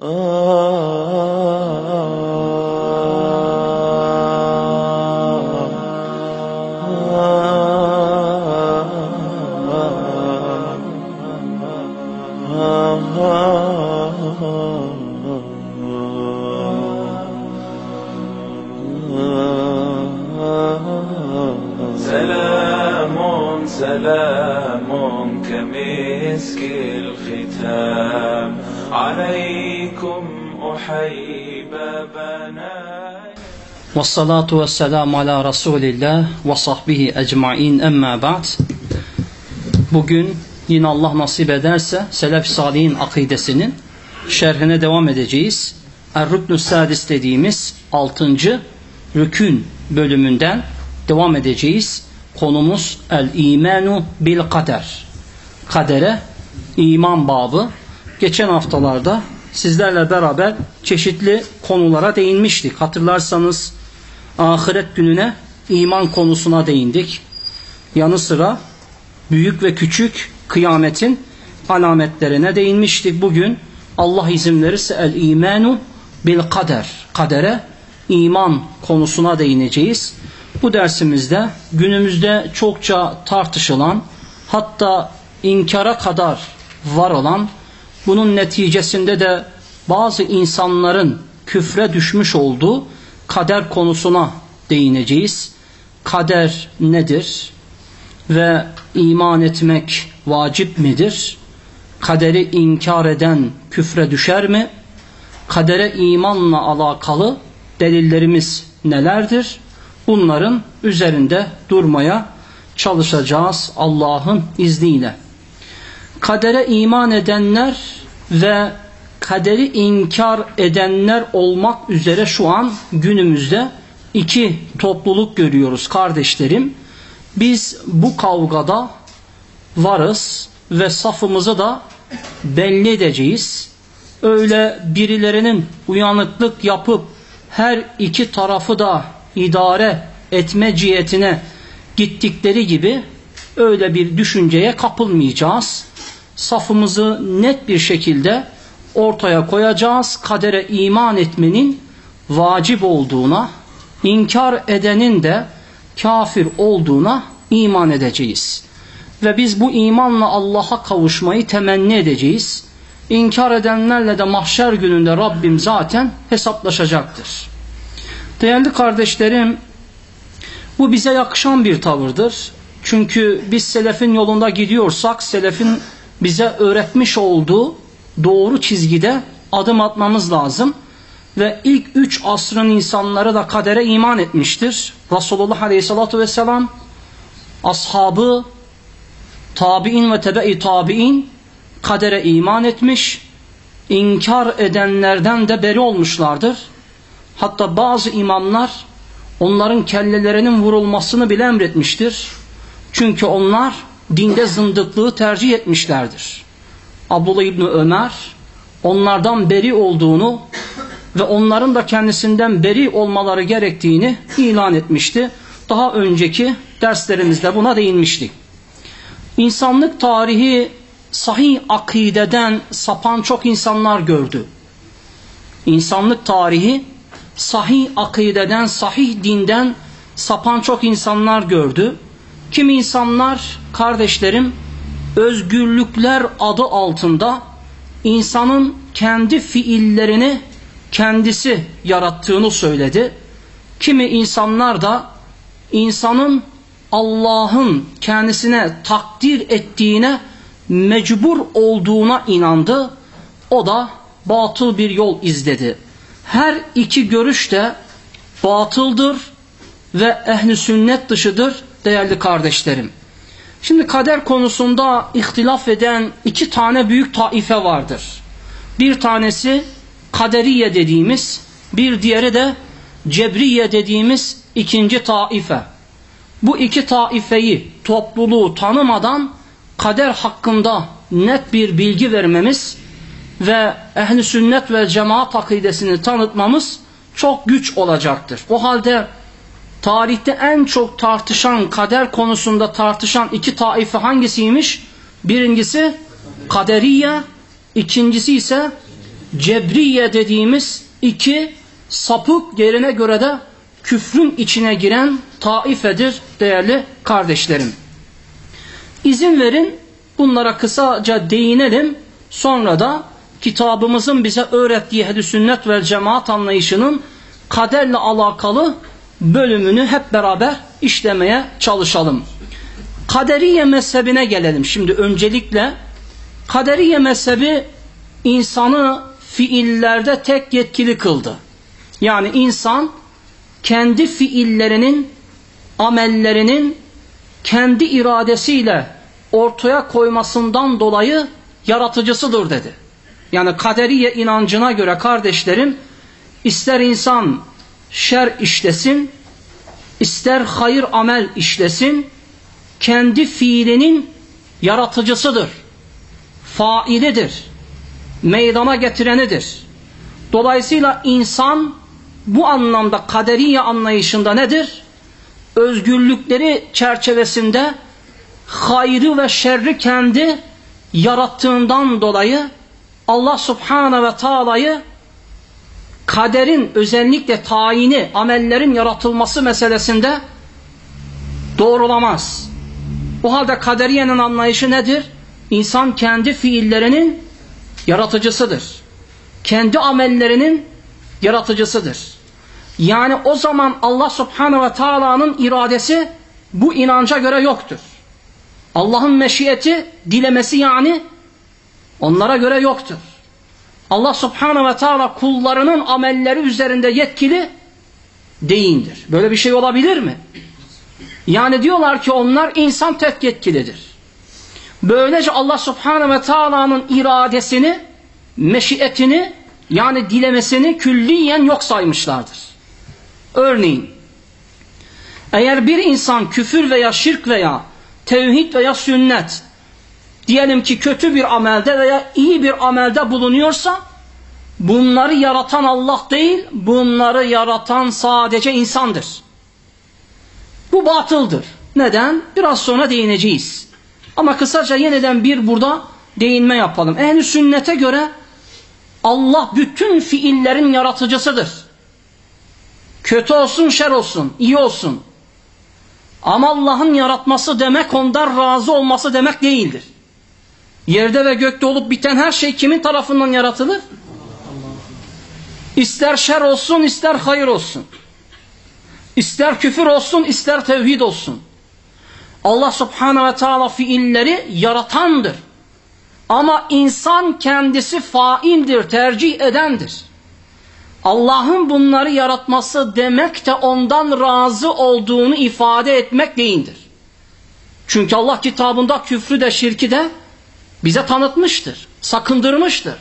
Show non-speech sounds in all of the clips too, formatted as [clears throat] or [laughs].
Ah. Ve salatu ve selamu ala Resulillah ve sahbihi ecma'in emma ba'd. Bugün yine Allah nasip ederse Selef-i Salih'in akidesinin şerhine devam edeceğiz. Er-Rüknü Sadis dediğimiz 6. Rükün bölümünden devam edeceğiz. Konumuz El-İmanu Bil-Kader. Kadere iman babı. Geçen haftalarda sizlerle beraber çeşitli konulara değinmiştik. Hatırlarsanız ahiret gününe iman konusuna değindik. Yanı sıra büyük ve küçük kıyametin alametlerine değinmiştik. Bugün Allah izin verirse el imanu bil kader. Kadere iman konusuna değineceğiz. Bu dersimizde günümüzde çokça tartışılan hatta inkara kadar var olan bunun neticesinde de bazı insanların küfre düşmüş olduğu kader konusuna değineceğiz. Kader nedir? Ve iman etmek vacip midir? Kaderi inkar eden küfre düşer mi? Kadere imanla alakalı delillerimiz nelerdir? Bunların üzerinde durmaya çalışacağız Allah'ın izniyle. Kadere iman edenler ve kaderi inkar edenler olmak üzere şu an günümüzde iki topluluk görüyoruz kardeşlerim. Biz bu kavgada varız ve safımızı da belli edeceğiz. Öyle birilerinin uyanıklık yapıp her iki tarafı da idare etme cihetine gittikleri gibi öyle bir düşünceye kapılmayacağız. Safımızı net bir şekilde ortaya koyacağız. Kadere iman etmenin vacip olduğuna, inkar edenin de kafir olduğuna iman edeceğiz. Ve biz bu imanla Allah'a kavuşmayı temenni edeceğiz. İnkar edenlerle de mahşer gününde Rabbim zaten hesaplaşacaktır. Değerli kardeşlerim, bu bize yakışan bir tavırdır. Çünkü biz selefin yolunda gidiyorsak, selefin bize öğretmiş olduğu doğru çizgide adım atmamız lazım. Ve ilk üç asrın insanları da kadere iman etmiştir. Resulullah Aleyhisselatü Vesselam, ashabı, tabi'in ve tebe-i tabi'in kadere iman etmiş, inkar edenlerden de beri olmuşlardır. Hatta bazı imamlar onların kellelerinin vurulmasını bile emretmiştir. Çünkü onlar dinde zındıklığı tercih etmişlerdir. Abdullah İbni Ömer onlardan beri olduğunu ve onların da kendisinden beri olmaları gerektiğini ilan etmişti. Daha önceki derslerimizde buna değinmiştik. İnsanlık tarihi sahih akideden sapan çok insanlar gördü. İnsanlık tarihi sahih akideden, sahih dinden sapan çok insanlar gördü. Kim insanlar kardeşlerim özgürlükler adı altında insanın kendi fiillerini kendisi yarattığını söyledi. Kimi insanlar da insanın Allah'ın kendisine takdir ettiğine mecbur olduğuna inandı. O da batıl bir yol izledi. Her iki görüş de batıldır ve ehli sünnet dışıdır değerli kardeşlerim. Şimdi kader konusunda ihtilaf eden iki tane büyük taife vardır. Bir tanesi kaderiye dediğimiz, bir diğeri de cebriye dediğimiz ikinci taife. Bu iki taifeyi, topluluğu tanımadan kader hakkında net bir bilgi vermemiz ve ehli sünnet ve cemaat akidesini tanıtmamız çok güç olacaktır. O halde tarihte en çok tartışan kader konusunda tartışan iki taife hangisiymiş? Birincisi kaderiye, ikincisi ise Cebriye dediğimiz iki sapık yerine göre de küfrün içine giren taifedir değerli kardeşlerim. İzin verin bunlara kısaca değinelim. Sonra da kitabımızın bize öğrettiği ehl sünnet ve cemaat anlayışının kaderle alakalı bölümünü hep beraber işlemeye çalışalım. Kaderiye mezhebine gelelim. Şimdi öncelikle Kaderiye mezhebi insanı fiillerde tek yetkili kıldı. Yani insan kendi fiillerinin, amellerinin kendi iradesiyle ortaya koymasından dolayı yaratıcısıdır dedi. Yani kaderiye inancına göre kardeşlerim ister insan şer işlesin, ister hayır amel işlesin, kendi fiilinin yaratıcısıdır. Failidir. Meydana getirenidir. Dolayısıyla insan bu anlamda kaderiye anlayışında nedir? Özgürlükleri çerçevesinde hayrı ve şerri kendi yarattığından dolayı Allah subhanahu ve taala'yı kaderin özellikle tayini, amellerin yaratılması meselesinde doğrulamaz. O halde kaderiyenin anlayışı nedir? İnsan kendi fiillerinin yaratıcısıdır. Kendi amellerinin yaratıcısıdır. Yani o zaman Allah subhanahu ve taala'nın iradesi bu inanca göre yoktur. Allah'ın meşiyeti, dilemesi yani onlara göre yoktur. Allah subhanahu ve taala kullarının amelleri üzerinde yetkili değildir. Böyle bir şey olabilir mi? Yani diyorlar ki onlar insan tek yetkilidir. Böylece Allah subhanahu ve taala'nın iradesini, meşiyetini yani dilemesini külliyen yok saymışlardır. Örneğin eğer bir insan küfür veya şirk veya tevhid veya sünnet diyelim ki kötü bir amelde veya iyi bir amelde bulunuyorsa bunları yaratan Allah değil bunları yaratan sadece insandır. Bu batıldır. Neden? Biraz sonra değineceğiz. Ama kısaca yeniden bir burada değinme yapalım. Ehl-i sünnete göre Allah bütün fiillerin yaratıcısıdır. Kötü olsun, şer olsun, iyi olsun. Ama Allah'ın yaratması demek ondan razı olması demek değildir. Yerde ve gökte olup biten her şey kimin tarafından yaratılır? İster şer olsun, ister hayır olsun. İster küfür olsun, ister tevhid olsun. Allah subhanahu ve taala fiilleri yaratandır. Ama insan kendisi faildir, tercih edendir. Allah'ın bunları yaratması demek de ondan razı olduğunu ifade etmek değildir. Çünkü Allah kitabında küfrü de şirki de bize tanıtmıştır, sakındırmıştır.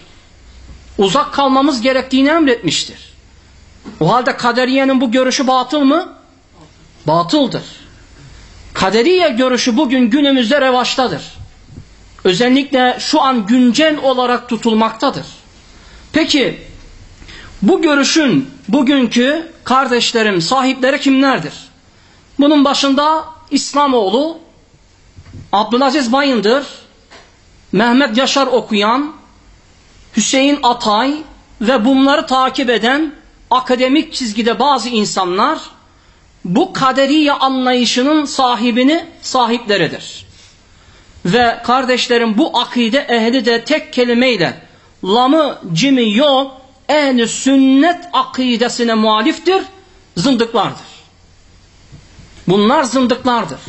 Uzak kalmamız gerektiğini emretmiştir. O halde kaderiyenin bu görüşü batıl mı? Batıldır. Kaderiye görüşü bugün günümüzde revaçtadır. Özellikle şu an güncel olarak tutulmaktadır. Peki bu görüşün bugünkü kardeşlerim sahipleri kimlerdir? Bunun başında İslamoğlu, Abdülaziz Bayındır, Mehmet Yaşar okuyan, Hüseyin Atay ve bunları takip eden akademik çizgide bazı insanlar bu kaderiye anlayışının sahibini sahipleridir. Ve kardeşlerim bu akide ehli de tek kelimeyle lamı cimi yok ehli sünnet akidesine muhaliftir, zındıklardır. Bunlar zındıklardır.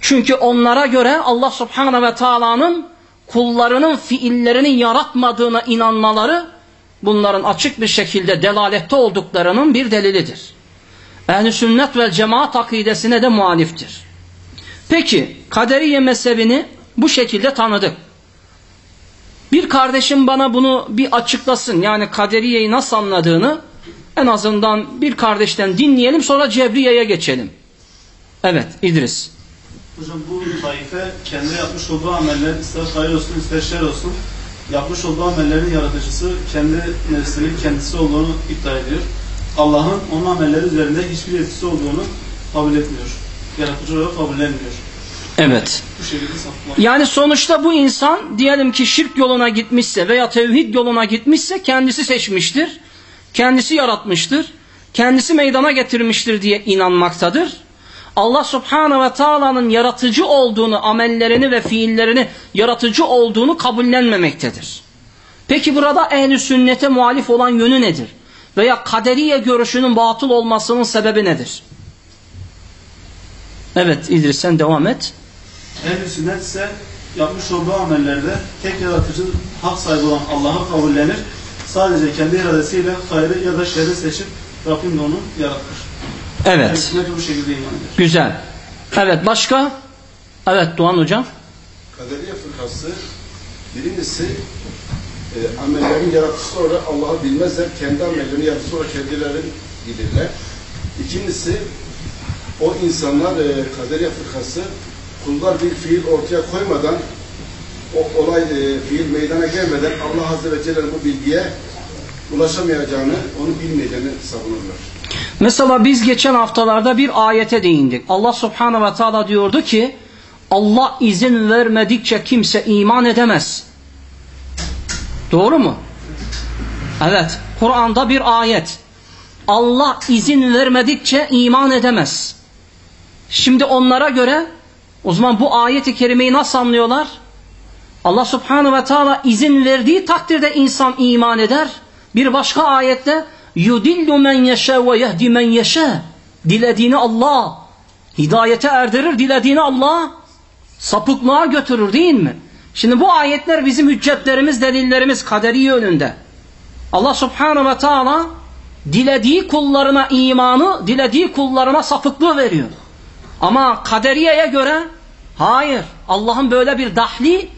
Çünkü onlara göre Allah subhanahu ve taala'nın kullarının fiillerini yaratmadığına inanmaları bunların açık bir şekilde delalette olduklarının bir delilidir. Ehl-i sünnet ve cemaat akidesine de muhaliftir. Peki kaderiye mezhebini bu şekilde tanıdık. Bir kardeşim bana bunu bir açıklasın. Yani kaderiyeyi nasıl anladığını en azından bir kardeşten dinleyelim sonra Cebriye'ye geçelim. Evet İdris. Hocam bu taife kendi yapmış olduğu ameller ister hayır olsun ister şer olsun yapmış olduğu amellerin yaratıcısı kendi nefsinin kendisi olduğunu iddia ediyor. Allah'ın onun amelleri üzerinde hiçbir etkisi olduğunu kabul etmiyor. Yaratıcı olarak. Evet. Bu şekilde sapmak. Yani sonuçta bu insan diyelim ki şirk yoluna gitmişse veya tevhid yoluna gitmişse kendisi seçmiştir. Kendisi yaratmıştır. Kendisi meydana getirmiştir diye inanmaktadır. Allah subhanahu ve taala'nın yaratıcı olduğunu, amellerini ve fiillerini yaratıcı olduğunu kabullenmemektedir. Peki burada ehli sünnete muhalif olan yönü nedir? Veya kaderiye görüşünün batıl olmasının sebebi nedir? Evet İdris sen devam et. Ehl-i sünnet ise yapmış olduğu amellerde tek yaratıcı hak sahibi olan Allah'a kabullenir. Sadece kendi iradesiyle hayrı ya da şerri seçip Rabbim onu yaratır. Evet. Güzel. Evet başka? Evet Doğan hocam. Kaderiye fırkası birincisi e, amellerin yaratıcısı olarak Allah'ı bilmezler. Kendi amellerini yaratıcısı olarak kendileri bilirler. İkincisi o insanlar e, kaderiye fırkası kullar bir fiil ortaya koymadan o olay e, fiil meydana gelmeden Allah Azze ve Celle'nin bu bilgiye ulaşamayacağını, onu bilmeyeceğini savunurlar. Mesela biz geçen haftalarda bir ayete değindik. Allah subhanahu ve teala diyordu ki Allah izin vermedikçe kimse iman edemez. Doğru mu? Evet. Kur'an'da bir ayet. Allah izin vermedikçe iman edemez. Şimdi onlara göre o zaman bu ayeti kerimeyi nasıl anlıyorlar? Allah subhanahu ve teala izin verdiği takdirde insan iman eder. Bir başka ayette yudillu men yeşe ve yehdi men yeşe. Dilediğini Allah hidayete erdirir, dilediğini Allah sapıklığa götürür değil mi? Şimdi bu ayetler bizim hüccetlerimiz, delillerimiz kaderi yönünde. Allah subhanahu ve teala dilediği kullarına imanı, dilediği kullarına sapıklığı veriyor. Ama kaderiyeye göre hayır. Allah'ın böyle bir dahli,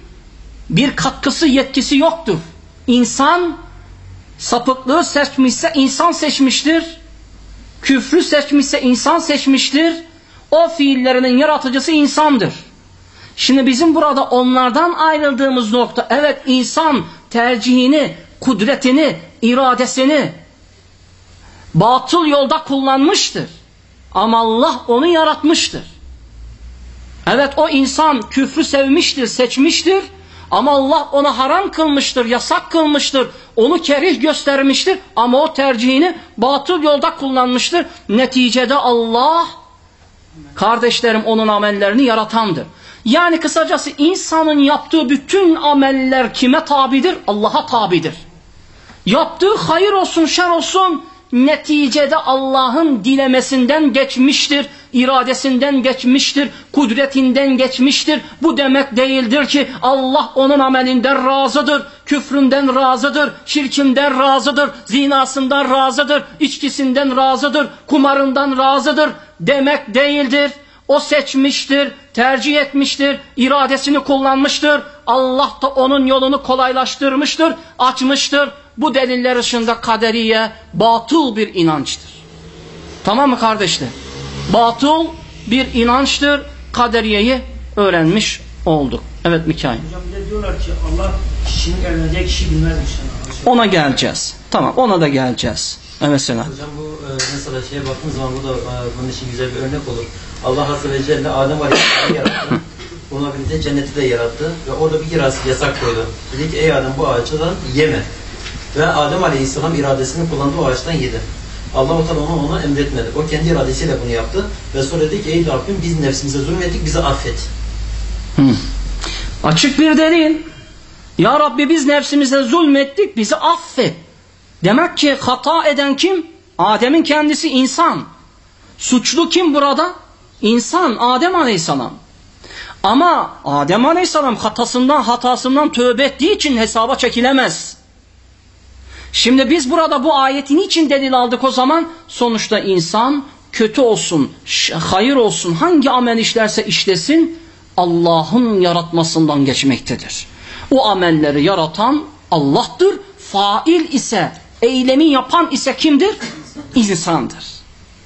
bir katkısı, yetkisi yoktur. İnsan sapıklığı seçmişse insan seçmiştir. Küfrü seçmişse insan seçmiştir. O fiillerinin yaratıcısı insandır. Şimdi bizim burada onlardan ayrıldığımız nokta evet insan tercihini, kudretini, iradesini batıl yolda kullanmıştır. Ama Allah onu yaratmıştır. Evet o insan küfrü sevmiştir, seçmiştir. Ama Allah ona haram kılmıştır, yasak kılmıştır. Onu kerih göstermiştir. Ama o tercihini batıl yolda kullanmıştır. Neticede Allah kardeşlerim onun amellerini yaratandır. Yani kısacası insanın yaptığı bütün ameller kime tabidir? Allah'a tabidir. Yaptığı hayır olsun, şer olsun neticede Allah'ın dilemesinden geçmiştir, iradesinden geçmiştir, kudretinden geçmiştir. Bu demek değildir ki Allah onun amelinden razıdır, küfründen razıdır, şirkinden razıdır, zinasından razıdır, içkisinden razıdır, kumarından razıdır demek değildir. O seçmiştir, tercih etmiştir, iradesini kullanmıştır. Allah da onun yolunu kolaylaştırmıştır, açmıştır. Bu deliller ışığında kaderiye batıl bir inançtır. Tamam mı kardeşler? Batıl bir inançtır. Kaderiyeyi öğrenmiş olduk. Evet Mikail. Hocam bir de diyorlar ki Allah kişinin evleneceği kişi bilmezmiş. Yani. Ona geleceğiz. Tamam ona da geleceğiz. Evet Selam. Hocam bu e, mesela şeye baktığımız zaman bu da e, bunun için güzel bir örnek olur. Allah Azze ve Celle Adem Aleyhisselam'ı yarattı. Bununla birlikte cenneti de yarattı ve orada bir yasak, yasak koydu. Dedi ki ey Adem bu ağaçtan yeme. Ve Adem Aleyhisselam iradesini kullandı o ağaçtan yedi. Allah-u Teala ona, ona emretmedi. O kendi iradesiyle bunu yaptı ve sonra dedi ki ey Rabbim biz nefsimize zulmettik bizi affet. Açık bir delil. Ya Rabbi biz nefsimize zulmettik bizi affet. Demek ki hata eden kim? Adem'in kendisi insan. Suçlu kim burada? İnsan Adem Aleyhisselam. Ama Adem Aleyhisselam hatasından hatasından tövbe ettiği için hesaba çekilemez. Şimdi biz burada bu ayetin için delil aldık o zaman sonuçta insan kötü olsun, hayır olsun hangi amel işlerse işlesin Allah'ın yaratmasından geçmektedir. O amelleri yaratan Allah'tır. Fail ise, eylemi yapan ise kimdir? İnsandır.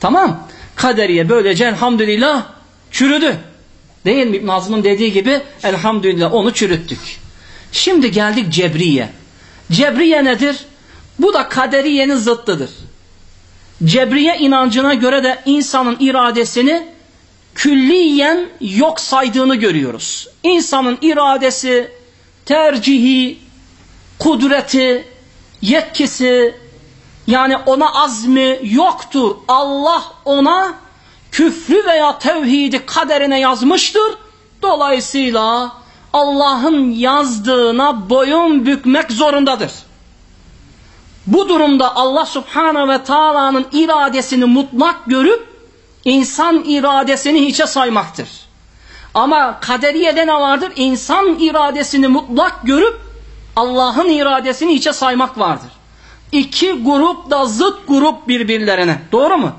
Tamam. Kaderiye böylece elhamdülillah çürüdü. Değil mi İbn Hazm'ın dediği gibi elhamdülillah onu çürüttük. Şimdi geldik Cebriye. Cebriye nedir? Bu da kaderiyenin zıttıdır. Cebriye inancına göre de insanın iradesini külliyen yok saydığını görüyoruz. İnsanın iradesi, tercihi, kudreti, yetkisi, yani ona azmi yoktur. Allah ona küfrü veya tevhidi kaderine yazmıştır. Dolayısıyla Allah'ın yazdığına boyun bükmek zorundadır. Bu durumda Allah subhanahu ve taala'nın iradesini mutlak görüp insan iradesini hiçe saymaktır. Ama kaderiyede ne vardır? İnsan iradesini mutlak görüp Allah'ın iradesini hiçe saymak vardır. İki grup da zıt grup birbirlerine. Doğru mu?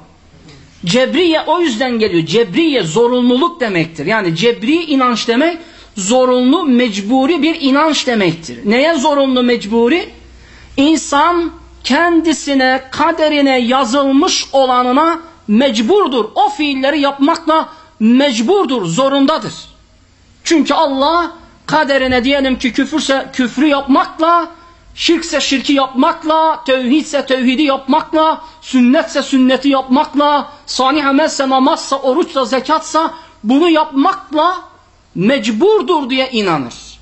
Cebriye o yüzden geliyor. Cebriye zorunluluk demektir. Yani cebri inanç demek zorunlu, mecburi bir inanç demektir. Neye zorunlu, mecburi? İnsan kendisine, kaderine yazılmış olanına mecburdur. O fiilleri yapmakla mecburdur, zorundadır. Çünkü Allah kaderine diyelim ki küfürse küfrü yapmakla, şirkse şirki yapmakla, tevhidse tevhidi yapmakla, sünnetse sünneti yapmakla, salih amelse namazsa, oruçsa, zekatsa bunu yapmakla mecburdur diye inanır.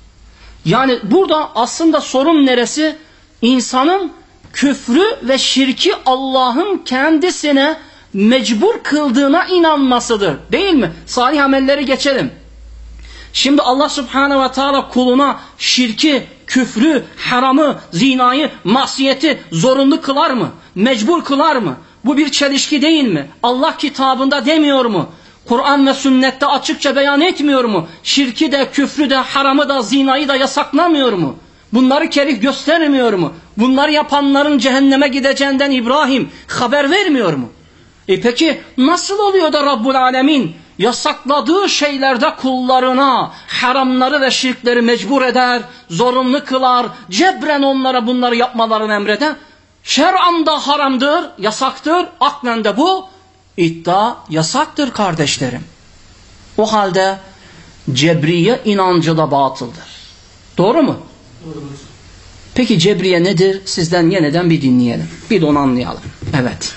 Yani burada aslında sorun neresi? İnsanın küfrü ve şirki Allah'ın kendisine mecbur kıldığına inanmasıdır. Değil mi? Salih amelleri geçelim. Şimdi Allah subhanehu ve teala kuluna şirki, küfrü, haramı, zinayı, masiyeti zorunlu kılar mı? Mecbur kılar mı? Bu bir çelişki değil mi? Allah kitabında demiyor mu? Kur'an ve sünnette açıkça beyan etmiyor mu? Şirki de, küfrü de, haramı da, zinayı da yasaklamıyor mu? Bunları kerih göstermiyor mu? Bunları yapanların cehenneme gideceğinden İbrahim haber vermiyor mu? E peki nasıl oluyor da Rabbul Alemin yasakladığı şeylerde kullarına haramları ve şirkleri mecbur eder, zorunlu kılar, cebren onlara bunları yapmalarını emreder? Şer'an da haramdır, yasaktır, aklen de bu iddia yasaktır kardeşlerim. O halde cebriye inancı da batıldır. Doğru mu? Peki cebriye nedir? Sizden yeniden bir dinleyelim. Bir de onu anlayalım. Evet.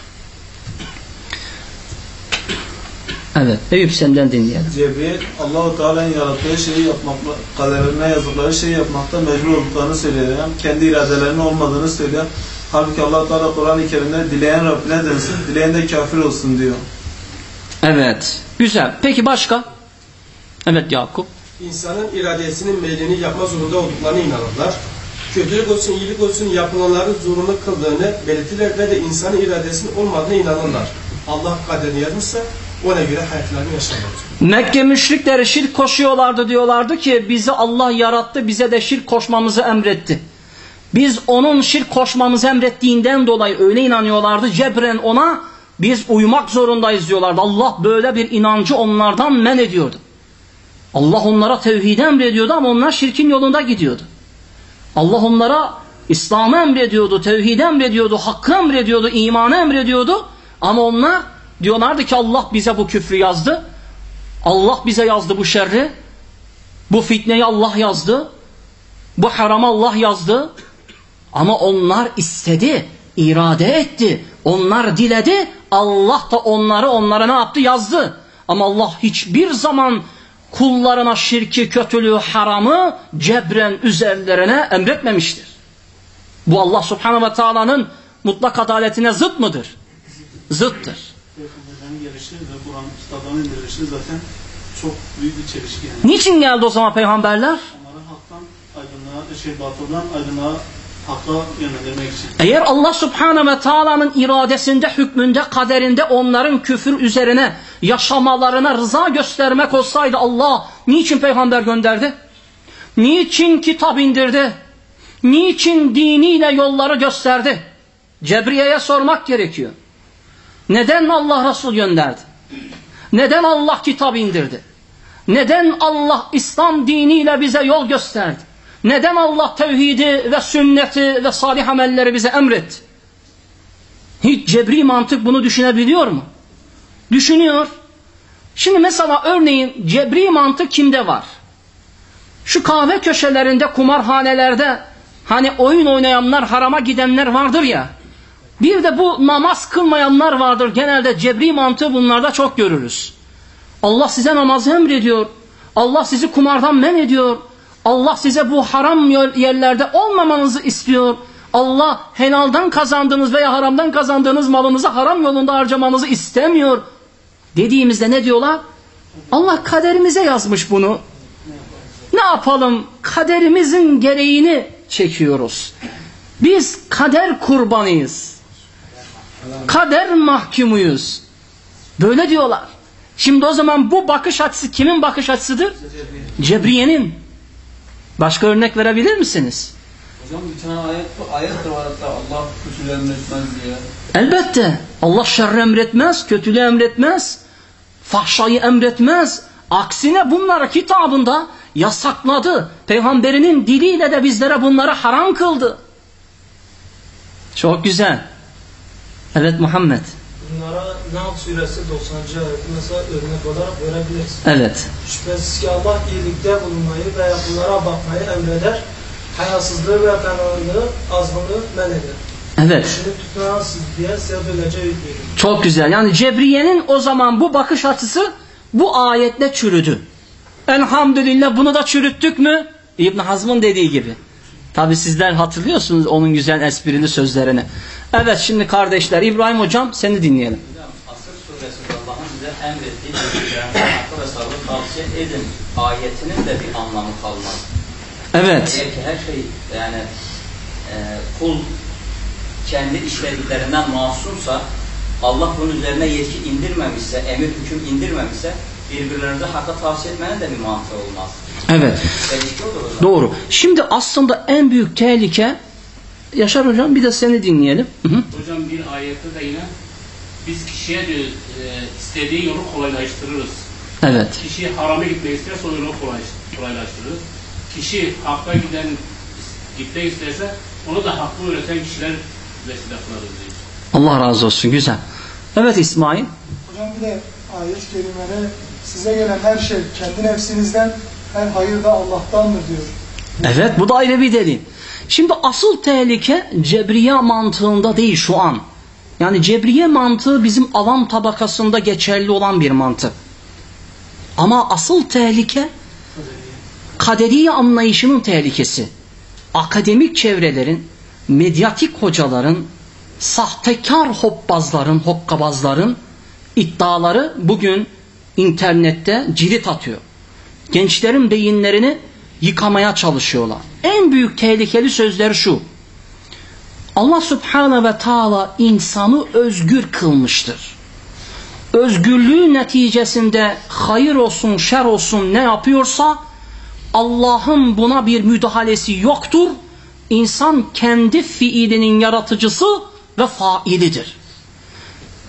Evet. Eyüp senden dinleyelim. Cebriye Allahu Teala'nın yarattığı şeyi yapmakla, kaderine yazdıkları şeyi yapmakta mecbur olduklarını söylüyor. Yani kendi iradelerinin olmadığını söylüyor. Halbuki Allah Teala Kur'an-ı Kerim'de dileyen Rabbine dönsün, dileyen de kafir olsun diyor. Evet. Güzel. Peki başka? Evet Yakup. İnsanın iradesinin meylini yapma zorunda olduklarına inanırlar. Kötülük olsun, iyilik olsun yapılanların zorunlu kıldığını belirtirler ve de insanın iradesinin olmadığına inanırlar. Allah kaderini yazmışsa ona göre hayatlarını yaşarlar. Mekke müşrikleri şirk koşuyorlardı diyorlardı ki bizi Allah yarattı bize de şirk koşmamızı emretti. Biz onun şirk koşmamızı emrettiğinden dolayı öyle inanıyorlardı. Cebren ona biz uymak zorundayız diyorlardı. Allah böyle bir inancı onlardan men ediyordu. Allah onlara tevhidi emrediyordu ama onlar şirkin yolunda gidiyordu. Allah onlara İslam'ı emrediyordu, tevhidi emrediyordu, hakkı emrediyordu, imanı emrediyordu. Ama onlar diyorlardı ki Allah bize bu küfrü yazdı. Allah bize yazdı bu şerri. Bu fitneyi Allah yazdı. Bu haramı Allah yazdı. Ama onlar istedi, irade etti. Onlar diledi. Allah da onları onlara ne yaptı? Yazdı. Ama Allah hiçbir zaman kullarına şirki, kötülüğü, haramı cebren üzerlerine emretmemiştir. Bu Allah subhanahu ve taala'nın mutlak adaletine zıt mıdır? Zıttır. Niçin geldi o zaman peygamberler? Onları haktan aydınlığa, şey batıldan aydınlığa Eğer Allah subhanahu ve taala'nın iradesinde, hükmünde, kaderinde onların küfür üzerine yaşamalarına rıza göstermek olsaydı Allah niçin peygamber gönderdi? Niçin kitap indirdi? Niçin diniyle yolları gösterdi? Cebriye'ye sormak gerekiyor. Neden Allah Resul gönderdi? Neden Allah kitap indirdi? Neden Allah İslam diniyle bize yol gösterdi? Neden Allah tevhidi ve sünneti ve salih amelleri bize emretti? Hiç cebri mantık bunu düşünebiliyor mu? Düşünüyor. Şimdi mesela örneğin cebri mantık kimde var? Şu kahve köşelerinde, kumarhanelerde hani oyun oynayanlar, harama gidenler vardır ya. Bir de bu namaz kılmayanlar vardır. Genelde cebri mantığı bunlarda çok görürüz. Allah size namazı emrediyor. Allah sizi kumardan men ediyor. Allah size bu haram yerlerde olmamanızı istiyor. Allah helaldan kazandığınız veya haramdan kazandığınız malınızı haram yolunda harcamanızı istemiyor. Dediğimizde ne diyorlar? Allah kaderimize yazmış bunu. Ne yapalım? Kaderimizin gereğini çekiyoruz. Biz kader kurbanıyız. Kader mahkumuyuz. Böyle diyorlar. Şimdi o zaman bu bakış açısı kimin bakış açısıdır? Cebriye'nin. Başka örnek verebilir misiniz? Hocam bir tane ayet, ayet de var hatta Allah kötülüğü emretmez diye. Elbette. Allah şerri emretmez, kötülüğü emretmez, fahşayı emretmez. Aksine bunları kitabında yasakladı. Peygamberinin diliyle de bizlere bunları haram kıldı. Çok güzel. Evet Muhammed. Bunlara Nahl suresi 90. ayeti mesela örnek olarak verebiliriz. Evet. Şüphesiz ki Allah iyilikte bulunmayı ve bunlara bakmayı emreder. Hayasızlığı ve fenalığı, azgınlığı men eder. Evet. Çok güzel. Yani Cebriye'nin o zaman bu bakış açısı bu ayetle çürüdü. Elhamdülillah bunu da çürüttük mü? İbn Hazm'ın dediği gibi. Tabi sizler hatırlıyorsunuz onun güzel esprini sözlerini. Evet şimdi kardeşler İbrahim hocam seni dinleyelim. Asır suresinde Allah'ın bize emrettiği ve sabrı tavsiye edin ayetinin de bir anlamı kalmaz. Evet. Eğer ki her şey yani e, kul kendi işlediklerinden masumsa Allah bunun üzerine yetki indirmemişse, emir hüküm indirmemişse birbirlerinize hakka tavsiye etmenin de bir mantığı olmaz. Evet. Doğru. Şimdi aslında en büyük tehlike Yaşar hocam bir de seni dinleyelim. Hı hı. Hocam bir ayette de yine biz kişiye diyor, e, istediği yolu kolaylaştırırız. Evet. Kişi harama gitmek isterse o yolu kolay, kolaylaştırırız. Kişi hakka giden gitmek isterse onu da hakkı öğreten kişiler vesile kılarız diyor. Allah razı olsun. Güzel. Evet İsmail. Hocam bir de ayet-i kerimede size gelen her şey kendi nefsinizden her hayır da Allah'tandır diyor. Evet bu da ayrı bir delil. Şimdi asıl tehlike cebriye mantığında değil şu an. Yani cebriye mantığı bizim avam tabakasında geçerli olan bir mantık. Ama asıl tehlike kaderiye anlayışının tehlikesi. Akademik çevrelerin, medyatik hocaların, sahtekar hoppazların, hokkabazların iddiaları bugün internette cirit atıyor. Gençlerin beyinlerini yıkamaya çalışıyorlar. En büyük tehlikeli sözleri şu. Allah Subhanahu ve Taala insanı özgür kılmıştır. Özgürlüğü neticesinde hayır olsun, şer olsun ne yapıyorsa Allah'ın buna bir müdahalesi yoktur. İnsan kendi fiilinin yaratıcısı ve failidir.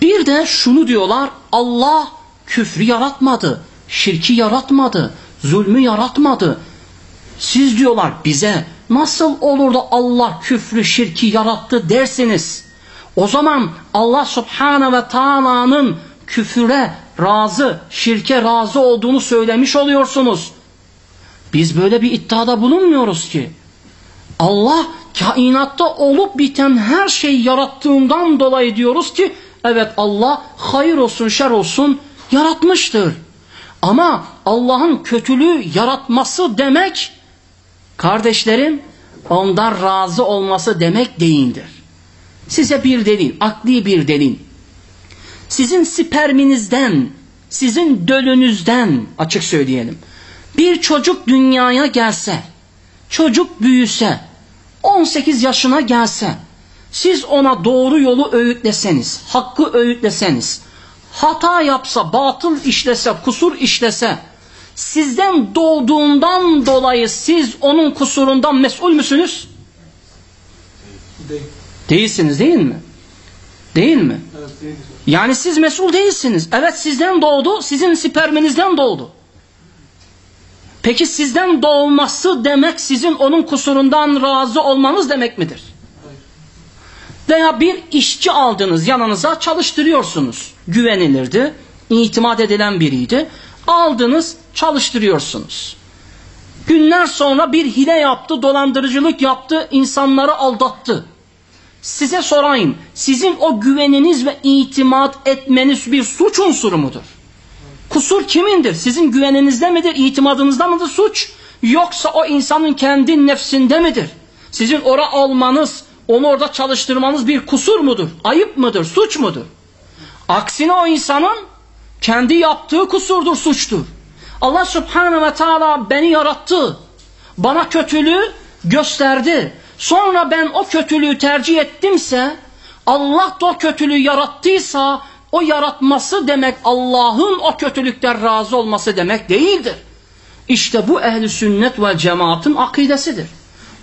Bir de şunu diyorlar Allah küfrü yaratmadı, şirki yaratmadı, zulmü yaratmadı. Siz diyorlar bize nasıl olur da Allah küfrü şirki yarattı dersiniz. O zaman Allah subhanahu ve taala'nın küfüre razı, şirke razı olduğunu söylemiş oluyorsunuz. Biz böyle bir iddiada bulunmuyoruz ki. Allah kainatta olup biten her şeyi yarattığından dolayı diyoruz ki evet Allah hayır olsun şer olsun yaratmıştır. Ama Allah'ın kötülüğü yaratması demek kardeşlerim ondan razı olması demek değildir. Size bir delil, akli bir delil. Sizin sperminizden, sizin dölünüzden açık söyleyelim. Bir çocuk dünyaya gelse, çocuk büyüse, 18 yaşına gelse, siz ona doğru yolu öğütleseniz, hakkı öğütleseniz, hata yapsa, batıl işlese, kusur işlese, sizden doğduğundan dolayı siz onun kusurundan mesul müsünüz? Değil. Değilsiniz değil mi? Değil mi? Evet değildir. Yani siz mesul değilsiniz. Evet sizden doğdu, sizin sperminizden doğdu. Peki sizden doğması demek sizin onun kusurundan razı olmanız demek midir? Veya bir işçi aldınız yanınıza çalıştırıyorsunuz. Güvenilirdi, itimat edilen biriydi. Aldınız çalıştırıyorsunuz. Günler sonra bir hile yaptı, dolandırıcılık yaptı, insanları aldattı. Size sorayım, sizin o güveniniz ve itimat etmeniz bir suç unsuru mudur? Kusur kimindir? Sizin güveninizde midir? İtimadınızda mıdır suç? Yoksa o insanın kendi nefsinde midir? Sizin ora almanız, onu orada çalıştırmanız bir kusur mudur? Ayıp mıdır? Suç mudur? Aksine o insanın kendi yaptığı kusurdur, suçtur. Allah subhanahu ve teala beni yarattı. Bana kötülüğü gösterdi. Sonra ben o kötülüğü tercih ettimse, Allah da o kötülüğü yarattıysa, o yaratması demek Allah'ın o kötülükten razı olması demek değildir. İşte bu ehli sünnet ve cemaatın akidesidir.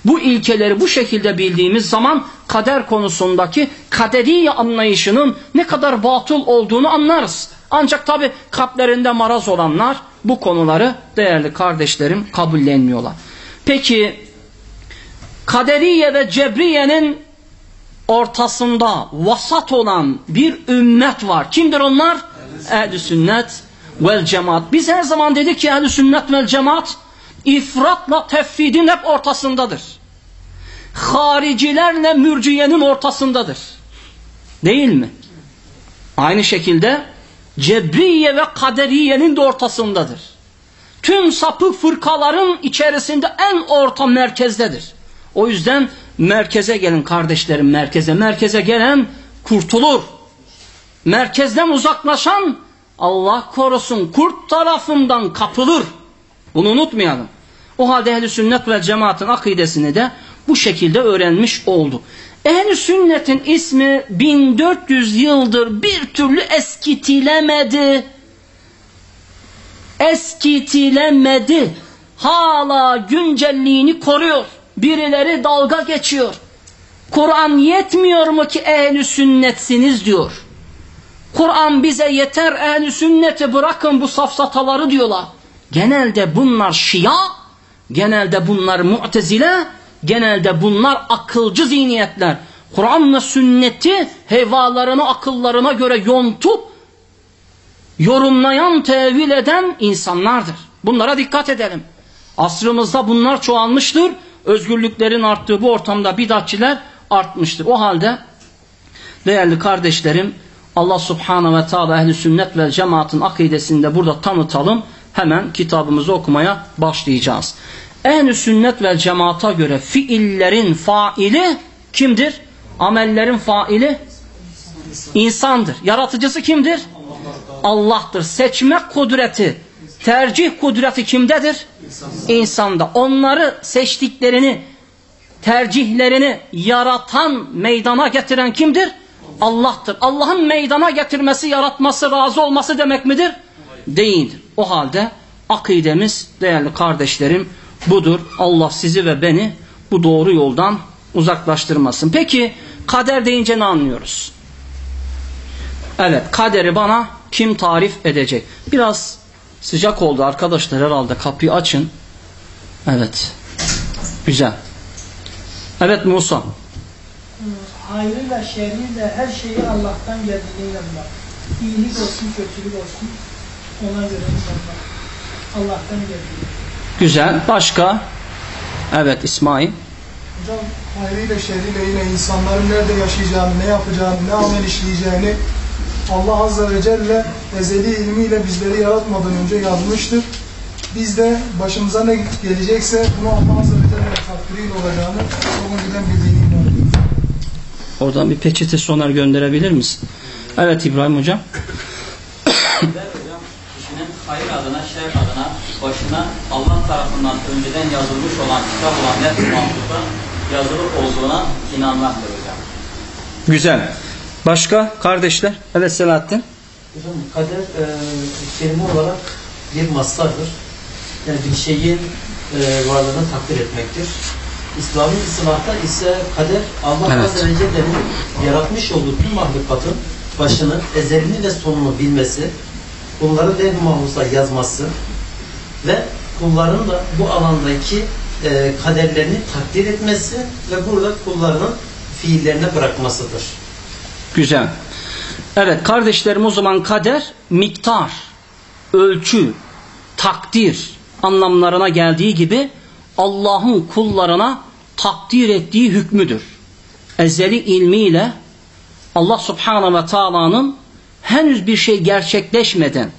Bu ilkeleri bu şekilde bildiğimiz zaman kader konusundaki kaderiye anlayışının ne kadar batıl olduğunu anlarız. Ancak tabi kalplerinde maraz olanlar bu konuları değerli kardeşlerim kabullenmiyorlar. Peki kaderiye ve cebriyenin ortasında vasat olan bir ümmet var. Kimdir onlar? Ehl-i sünnet vel cemaat. Biz her zaman dedik ki ehl-i sünnet vel cemaat ifratla tefridin hep ortasındadır. Haricilerle mürciyenin ortasındadır. Değil mi? Aynı şekilde cebriye ve kaderiyenin de ortasındadır. Tüm sapık fırkaların içerisinde en orta merkezdedir. O yüzden merkeze gelin kardeşlerim merkeze. Merkeze gelen kurtulur. Merkezden uzaklaşan Allah korusun kurt tarafından kapılır. Bunu unutmayalım. O halde ehl sünnet ve cemaatin akidesini de bu şekilde öğrenmiş oldu. ehl sünnetin ismi 1400 yıldır bir türlü eskitilemedi. Eskitilemedi. Hala güncelliğini koruyor. Birileri dalga geçiyor. Kur'an yetmiyor mu ki ehl sünnetsiniz diyor. Kur'an bize yeter ehl sünneti bırakın bu safsataları diyorlar. Genelde bunlar şia, genelde bunlar mu'tezile, genelde bunlar akılcı zihniyetler. Kur'anla sünneti hevalarını akıllarına göre yontup yorumlayan, tevil eden insanlardır. Bunlara dikkat edelim. Asrımızda bunlar çoğalmıştır. Özgürlüklerin arttığı bu ortamda bidatçiler artmıştır. O halde değerli kardeşlerim Allah subhanahu ve teala ehli sünnet ve cemaatin akidesinde burada tanıtalım. Hemen kitabımızı okumaya başlayacağız. Ehli sünnet ve cemaata göre fiillerin faili kimdir? Amellerin faili insandır. Yaratıcısı kimdir? Allah'tır. Seçme kudreti, tercih kudreti kimdedir? İnsanda. Onları seçtiklerini, tercihlerini yaratan, meydana getiren kimdir? Allah'tır. Allah'ın meydana getirmesi, yaratması, razı olması demek midir? Değildir. O halde akidemiz değerli kardeşlerim budur. Allah sizi ve beni bu doğru yoldan uzaklaştırmasın. Peki kader deyince ne anlıyoruz? Evet kaderi bana kim tarif edecek? Biraz sıcak oldu arkadaşlar herhalde kapıyı açın. Evet. Güzel. Evet Musa. Hayrıyla şerriyle her şeyi Allah'tan geldiğine inanmak. İyilik olsun, kötülük olsun ona göre inanmak. Allah'tan. Güzel. Başka? Evet İsmail. Hocam hayrıyla şerriyle yine insanların nerede yaşayacağını, ne yapacağını, ne amel işleyeceğini Allah Azze ve Celle ezeli ilmiyle bizleri yaratmadan önce yazmıştır. Biz de başımıza ne gelecekse bunu Allah Azze ve Celle takdiriyle olacağını o önceden bildiğini inanıyoruz. Oradan bir peçete soner gönderebilir misin? Evet İbrahim Hocam. [laughs] hayır adına, şer adına başına Allah tarafından önceden yazılmış olan kitap olan nefs mahluka yazılı olduğuna inanmaktır hocam. Güzel. Başka kardeşler? Evet Selahattin. Hocam kader e, kelime olarak bir mastardır. Yani bir şeyin e, varlığını takdir etmektir. İslami ıslahta ise kader Allah Evet. Azze ve Celle'nin yaratmış olduğu tüm mahlukatın başını, ezelini ve sonunu bilmesi, bunları levh-i mahfuza yazması ve kulların da bu alandaki e, kaderlerini takdir etmesi ve burada kullarının fiillerine bırakmasıdır. Güzel. Evet kardeşlerim o zaman kader miktar, ölçü, takdir anlamlarına geldiği gibi Allah'ın kullarına takdir ettiği hükmüdür. Ezeli ilmiyle Allah subhanahu ve taala'nın henüz bir şey gerçekleşmeden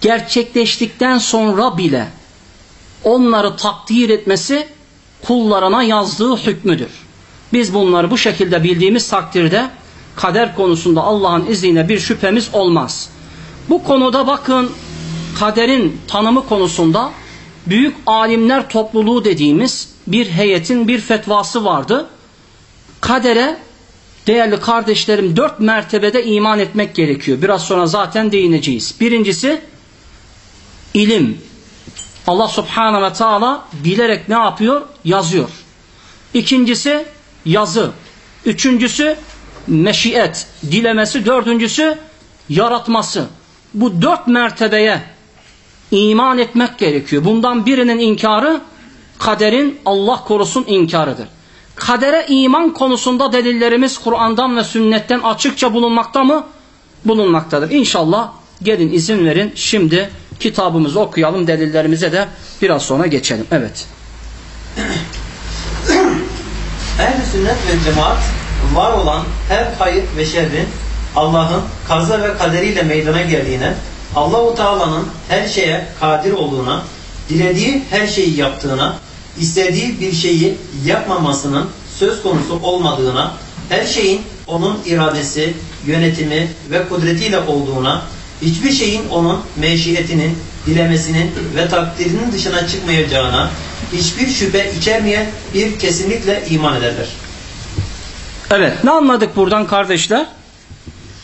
gerçekleştikten sonra bile onları takdir etmesi kullarına yazdığı hükmüdür. Biz bunları bu şekilde bildiğimiz takdirde kader konusunda Allah'ın izniyle bir şüphemiz olmaz. Bu konuda bakın kaderin tanımı konusunda büyük alimler topluluğu dediğimiz bir heyetin bir fetvası vardı. Kadere değerli kardeşlerim dört mertebede iman etmek gerekiyor. Biraz sonra zaten değineceğiz. Birincisi ilim. Allah subhanahu ve taala bilerek ne yapıyor? Yazıyor. İkincisi yazı. Üçüncüsü meşiyet, dilemesi. Dördüncüsü yaratması. Bu dört mertebeye iman etmek gerekiyor. Bundan birinin inkarı kaderin Allah korusun inkarıdır. Kadere iman konusunda delillerimiz Kur'an'dan ve sünnetten açıkça bulunmakta mı? Bulunmaktadır. İnşallah gelin izin verin şimdi kitabımızı okuyalım delillerimize de biraz sonra geçelim. Evet. [clears throat] Ehl-i sünnet ve cemaat var olan her hayır ve şerrin Allah'ın kaza ve kaderiyle meydana geldiğine, Allahu Teala'nın her şeye kadir olduğuna, dilediği her şeyi yaptığına, istediği bir şeyi yapmamasının söz konusu olmadığına, her şeyin onun iradesi, yönetimi ve kudretiyle olduğuna, hiçbir şeyin onun meşiyetinin, dilemesinin ve takdirinin dışına çıkmayacağına, hiçbir şüphe içermeyen bir kesinlikle iman ederler. Evet ne anladık buradan kardeşler?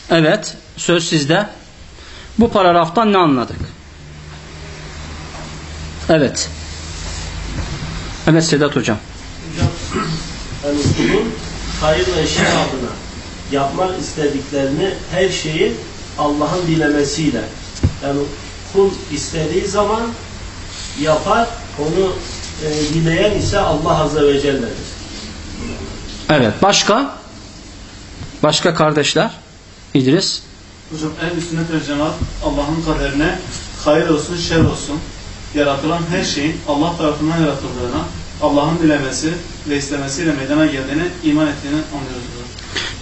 Evet söz sizde. Bu paragraftan ne anladık? Evet. Evet Sedat Hocam. hani kulun hayır ve şer adına yapmak istediklerini her şeyi Allah'ın dilemesiyle yani kul istediği zaman yapar onu e, dileyen ise Allah Azze ve Celle'dir. Evet başka? Başka kardeşler? İdris. Hocam en ve cemaat Allah'ın kaderine hayır olsun şer olsun yaratılan her şeyin Allah tarafından yaratıldığına Allah'ın dilemesi ve istemesiyle meydana geldiğine iman ettiğini anlıyoruz.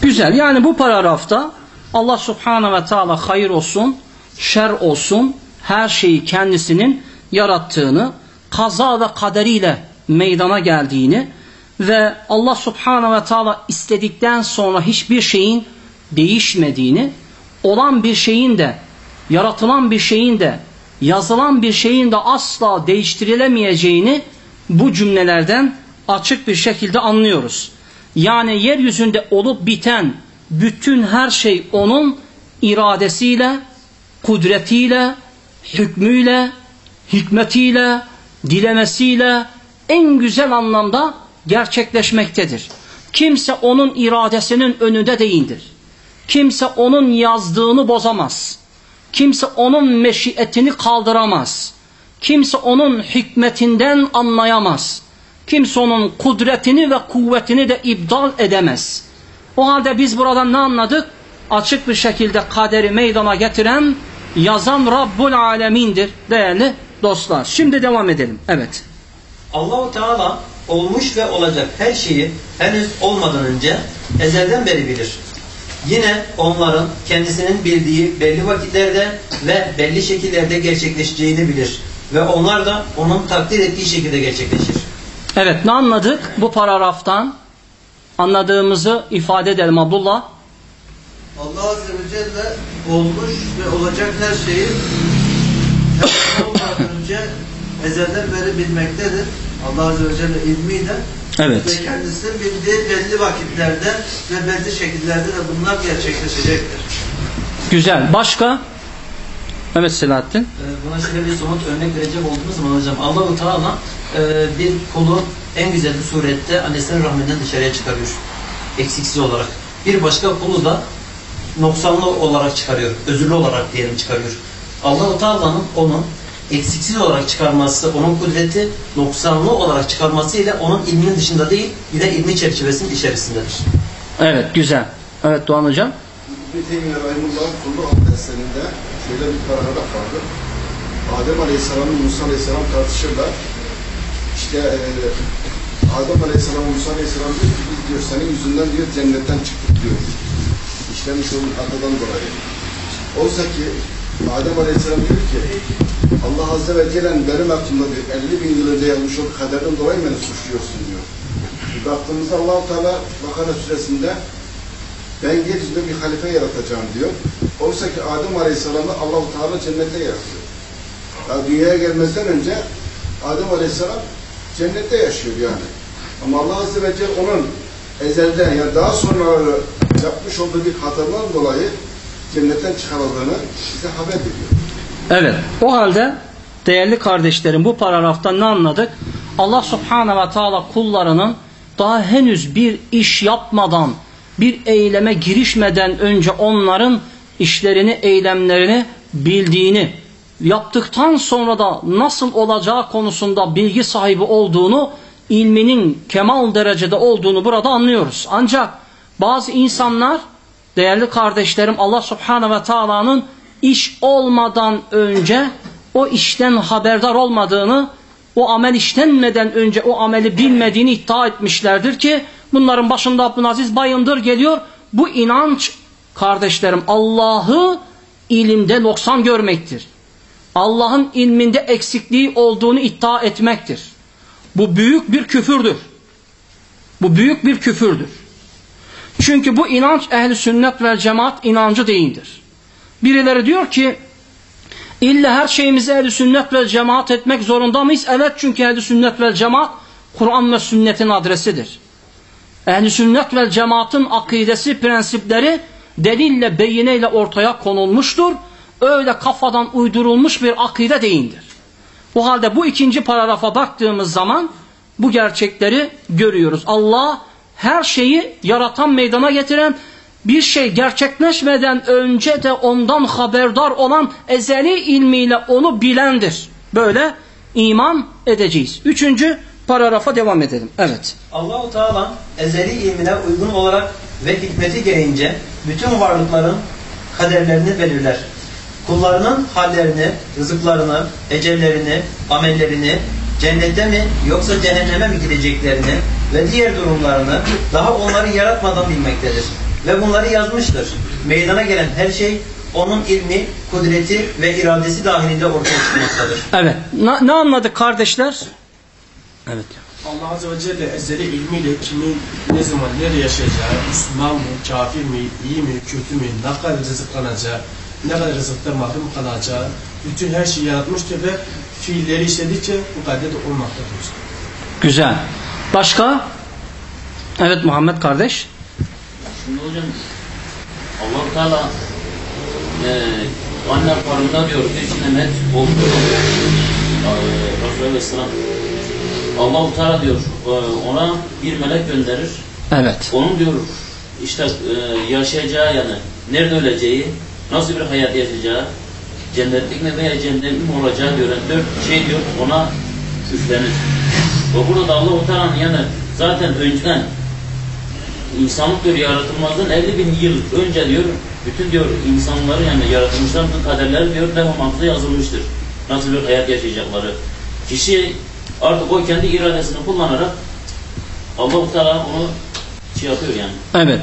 Güzel. Yani bu paragrafta Allah Subhanahu ve Teala hayır olsun, şer olsun her şeyi kendisinin yarattığını, kaza ve kaderiyle meydana geldiğini ve Allah Subhanahu ve Teala istedikten sonra hiçbir şeyin değişmediğini, olan bir şeyin de, yaratılan bir şeyin de, yazılan bir şeyin de asla değiştirilemeyeceğini bu cümlelerden açık bir şekilde anlıyoruz. Yani yeryüzünde olup biten bütün her şey onun iradesiyle, kudretiyle, hükmüyle, hikmetiyle, dilemesiyle en güzel anlamda gerçekleşmektedir. Kimse onun iradesinin önünde değildir. Kimse onun yazdığını bozamaz. Kimse onun meşiyetini kaldıramaz. Kimse onun hikmetinden anlayamaz. Kimse onun kudretini ve kuvvetini de iptal edemez. O halde biz buradan ne anladık? Açık bir şekilde kaderi meydana getiren, yazan Rabbul Alemin'dir değerli dostlar. Şimdi devam edelim. Evet. Allahu Teala olmuş ve olacak her şeyi henüz olmadan önce ezelden beri bilir. Yine onların kendisinin bildiği belli vakitlerde ve belli şekillerde gerçekleşeceğini bilir. Ve onlar da onun takdir ettiği şekilde gerçekleşir. Evet ne anladık bu paragraftan? Anladığımızı ifade edelim Abdullah. Allah Azze ve Celle olmuş ve olacak her şeyi her olmadan [coughs] önce ezelden beri bilmektedir. Allah Azze ve Celle ilmiyle Evet. ve kendisinin bildiği belli vakitlerde ve belli şekillerde de bunlar gerçekleşecektir. Güzel. Başka? Evet Selahattin. Ee, Buna şöyle bir somut örnek verecek olduğumuz zaman hocam Allah-u Teala e, bir kulu en güzel bir surette annesinin rahminden dışarıya çıkarıyor. Eksiksiz olarak. Bir başka kulu da noksanlı olarak çıkarıyor. Özürlü olarak diyelim çıkarıyor. Allah-u Teala'nın onu eksiksiz olarak çıkarması, onun kudreti noksanlı olarak çıkarması ile onun ilminin dışında değil, yine ilmi çerçevesinin içerisindedir. Evet güzel. Evet Doğan Hocam. İbn-i Teymiye Rahimullah'ın kulu abdestlerinde şöyle bir paragraf vardır. Adem Aleyhisselam Musa Aleyhisselam tartışırlar. İşte e, Adem Aleyhisselam Musa Aleyhisselam diyor ki biz diyor senin yüzünden diyor cennetten çıktık diyor. İşlemiş onun atadan dolayı. Oysa ki Adem Aleyhisselam diyor ki Allah Azze ve Celle benim hakkımda diyor 50 bin yıl önce yazmış olduğu kaderden dolayı beni suçluyorsun diyor. Baktığımızda Allah-u Teala Bakara suresinde ben yeryüzünde bir halife yaratacağım diyor. Oysa ki Adem Aleyhisselam'ı Allah-u Teala cennette yaratıyor. Ya dünyaya gelmezden önce Adem Aleyhisselam cennette yaşıyor yani. Ama Allah Azze ve Celle onun ezelden yani daha sonra yapmış olduğu bir hatadan dolayı cennetten çıkarıldığını bize haber veriyor. Evet. O halde değerli kardeşlerim bu paragraftan ne anladık? Allah subhanahu ve teala kullarının daha henüz bir iş yapmadan, bir eyleme girişmeden önce onların işlerini, eylemlerini bildiğini, yaptıktan sonra da nasıl olacağı konusunda bilgi sahibi olduğunu, ilminin kemal derecede olduğunu burada anlıyoruz. Ancak bazı insanlar, değerli kardeşlerim Allah subhanahu ve teala'nın iş olmadan önce o işten haberdar olmadığını, o amel işlenmeden önce o ameli bilmediğini iddia etmişlerdir ki bunların başında Abdülaziz Bayındır geliyor. Bu inanç kardeşlerim Allah'ı ilimde noksan görmektir. Allah'ın ilminde eksikliği olduğunu iddia etmektir. Bu büyük bir küfürdür. Bu büyük bir küfürdür. Çünkü bu inanç ehli sünnet ve cemaat inancı değildir. Birileri diyor ki illa her şeyimizi ehli sünnet ve cemaat etmek zorunda mıyız? Evet çünkü ehli sünnet ve cemaat Kur'an ve sünnetin adresidir. Ehli sünnet ve cemaatın akidesi, prensipleri delille, beyineyle ortaya konulmuştur. Öyle kafadan uydurulmuş bir akide değildir. O halde bu ikinci paragrafa baktığımız zaman bu gerçekleri görüyoruz. Allah her şeyi yaratan meydana getiren bir şey gerçekleşmeden önce de ondan haberdar olan ezeli ilmiyle onu bilendir. Böyle iman edeceğiz. Üçüncü paragrafa devam edelim. Evet. Allahu Teala ezeli ilmine uygun olarak ve hikmeti gereğince bütün varlıkların kaderlerini belirler. Kullarının hallerini, rızıklarını, ecellerini, amellerini, cennete mi yoksa cehenneme mi gideceklerini ve diğer durumlarını daha onları yaratmadan bilmektedir. Ve bunları yazmıştır. Meydana gelen her şey onun ilmi, kudreti ve iradesi dahilinde ortaya çıkmaktadır. Evet. Ne, ne anladık kardeşler? Evet. Allah Azze ve Celle ezeli ilmiyle kimin ne zaman nerede yaşayacağı, Müslüman mı, kafir mi, iyi mi, kötü mü, ne kadar rızıklanacağı, ne kadar rızıkta mahrum kalacağı, bütün her şeyi yaratmıştır ve fiilleri işledikçe bu kaddede olmaktadır. Güzel. Başka? Evet Muhammed kardeş. Şimdi hocam allah Teala e, anne karnında diyor bir nimet oldu. E, Resulullah Aleyhisselam allah Teala diyor e, ona bir melek gönderir. Evet. Onun diyor işte e, yaşayacağı yani nerede öleceği, nasıl bir hayat yaşayacağı, cennetlik mi veya cennetlik mi olacağı diyor. Yani dört şey diyor ona üflenir. Ve burada da Allah-u Teala'nın yani zaten önceden insanlık diyor yaratılmazdan 50 bin yıl önce diyor bütün diyor insanları yani yaratılmışlar bütün kaderleri diyor levh-i yazılmıştır. Nasıl bir hayat yaşayacakları. Kişi artık o kendi iradesini kullanarak Allah-u Teala onu şey yapıyor yani. Evet.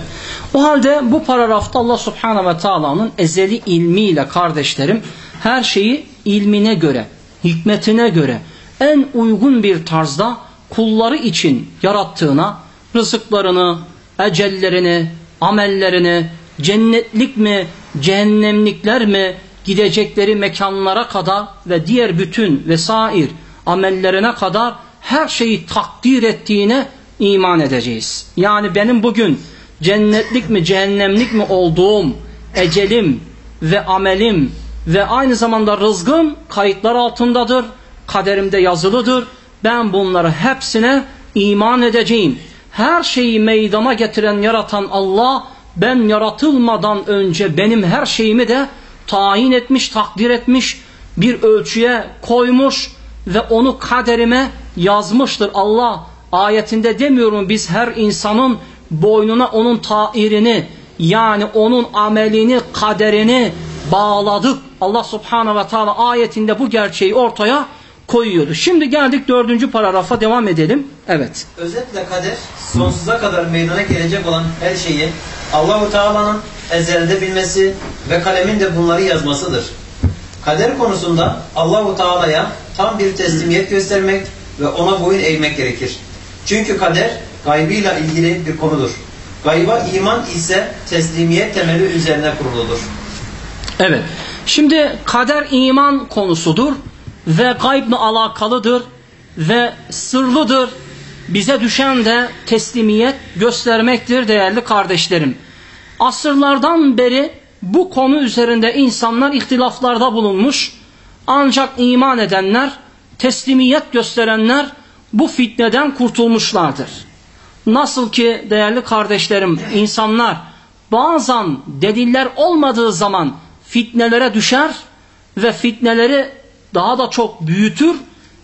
O halde bu paragrafta Allah Subhanahu ve Taala'nın ezeli ilmiyle kardeşlerim her şeyi ilmine göre, hikmetine göre en uygun bir tarzda kulları için yarattığına, rızıklarını, ecellerini, amellerini, cennetlik mi, cehennemlikler mi, gidecekleri mekanlara kadar ve diğer bütün vesair amellerine kadar her şeyi takdir ettiğine iman edeceğiz. Yani benim bugün cennetlik mi cehennemlik mi olduğum ecelim ve amelim ve aynı zamanda rızgım kayıtlar altındadır. Kaderimde yazılıdır. Ben bunları hepsine iman edeceğim. Her şeyi meydana getiren yaratan Allah ben yaratılmadan önce benim her şeyimi de tayin etmiş, takdir etmiş, bir ölçüye koymuş ve onu kaderime yazmıştır. Allah ayetinde demiyorum biz her insanın boynuna onun tairini yani onun amelini, kaderini bağladık. Allah subhanahu ve teala ayetinde bu gerçeği ortaya koyuyordu. Şimdi geldik dördüncü paragrafa devam edelim. Evet. Özetle kader sonsuza kadar meydana gelecek olan her şeyi Allahu Teala'nın ezelde bilmesi ve kalemin de bunları yazmasıdır. Kader konusunda Allahu Teala'ya tam bir teslimiyet göstermek ve ona boyun eğmek gerekir. Çünkü kader gaybıyla ilgili bir konudur. Gayba iman ise teslimiyet temeli üzerine kuruludur. Evet. Şimdi kader iman konusudur ve gaybla alakalıdır ve sırlıdır. Bize düşen de teslimiyet göstermektir değerli kardeşlerim. Asırlardan beri bu konu üzerinde insanlar ihtilaflarda bulunmuş. Ancak iman edenler, teslimiyet gösterenler bu fitneden kurtulmuşlardır. Nasıl ki değerli kardeşlerim insanlar bazen deliller olmadığı zaman fitnelere düşer ve fitneleri daha da çok büyütür,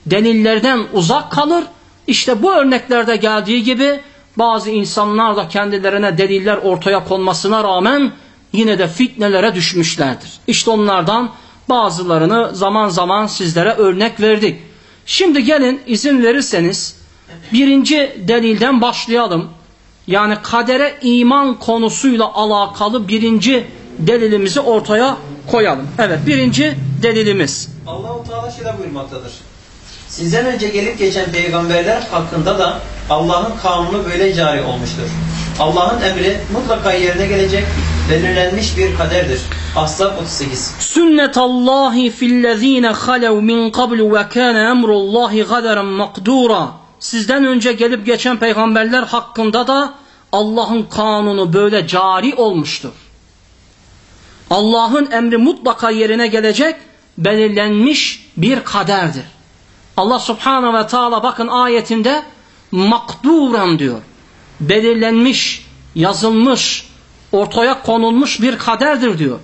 delillerden uzak kalır. İşte bu örneklerde geldiği gibi bazı insanlar da kendilerine deliller ortaya konmasına rağmen yine de fitnelere düşmüşlerdir. İşte onlardan bazılarını zaman zaman sizlere örnek verdik. Şimdi gelin izin verirseniz birinci delilden başlayalım. Yani kadere iman konusuyla alakalı birinci delilimizi ortaya koyalım. Evet birinci delilimiz. Allahu Teala şöyle buyurmaktadır. Sizden önce gelip geçen peygamberler hakkında da Allah'ın kanunu böyle cari olmuştur. Allah'ın emri mutlaka yerine gelecek, belirlenmiş bir kaderdir. Ahzab 38 Sünnetallahi fillezine halev min qablu ve kana emrullahi gaderen makdura. Sizden önce gelip geçen peygamberler hakkında da Allah'ın kanunu böyle cari olmuştur. Allah'ın emri mutlaka yerine gelecek, belirlenmiş bir kaderdir. Allah subhanahu ve taala bakın ayetinde makduran diyor. Belirlenmiş, yazılmış, ortaya konulmuş bir kaderdir diyor.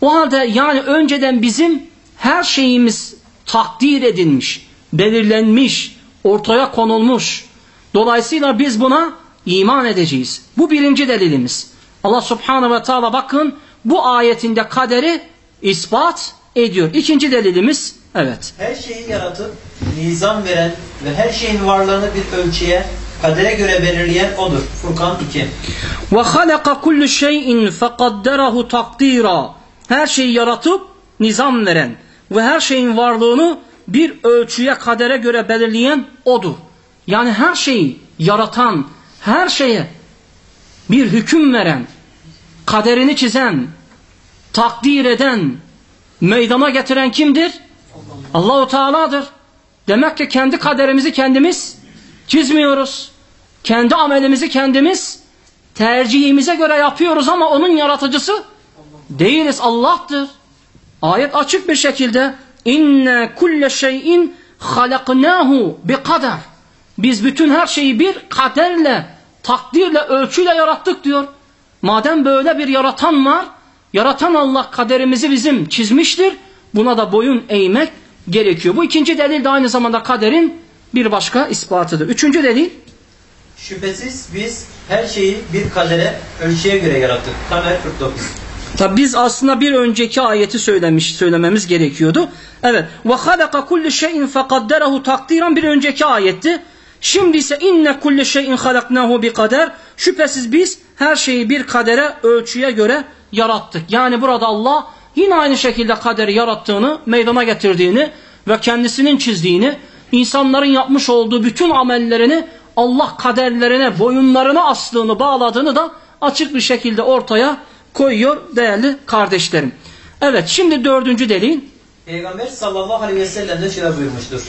O halde yani önceden bizim her şeyimiz takdir edilmiş, belirlenmiş, ortaya konulmuş. Dolayısıyla biz buna iman edeceğiz. Bu birinci delilimiz. Allah subhanahu ve taala bakın bu ayetinde kaderi ispat ediyor. İkinci delilimiz evet. Her şeyi yaratıp nizam veren ve her şeyin varlığını bir ölçüye, kadere göre belirleyen odur. Furkan 2 Ve halaka kullu şeyin fekadderahu takdira. Her şeyi yaratıp nizam veren ve her şeyin varlığını bir ölçüye kadere göre belirleyen odur. Yani her şeyi yaratan, her şeye bir hüküm veren, kaderini çizen, takdir eden, meydana getiren kimdir? Allahu Teala'dır. Demek ki kendi kaderimizi kendimiz çizmiyoruz. Kendi amelimizi kendimiz tercihimize göre yapıyoruz ama onun yaratıcısı değiliz. Allah'tır. Ayet açık bir şekilde inne kulle şeyin halaknahu bi kader. Biz bütün her şeyi bir kaderle, takdirle, ölçüyle yarattık diyor. Madem böyle bir yaratan var, yaratan Allah kaderimizi bizim çizmiştir. Buna da boyun eğmek gerekiyor. Bu ikinci delil de aynı zamanda kaderin bir başka ispatıdır. Üçüncü delil Şüphesiz biz her şeyi bir kadere, ölçüye göre yarattık. Kamer 49 Tabi biz aslında bir önceki ayeti söylemiş söylememiz gerekiyordu. Evet. Ve halaka kulli şeyin fekadderahu takdiran bir önceki ayetti. Şimdi ise inne kulli şeyin halaknahu bi kader. Şüphesiz biz her şeyi bir kadere, ölçüye göre yarattık. Yani burada Allah yine aynı şekilde kaderi yarattığını, meydana getirdiğini ve kendisinin çizdiğini, insanların yapmış olduğu bütün amellerini Allah kaderlerine, boyunlarına astığını, bağladığını da açık bir şekilde ortaya koyuyor değerli kardeşlerim. Evet şimdi dördüncü delil. Peygamber sallallahu aleyhi ve sellem de şöyle buyurmuştur.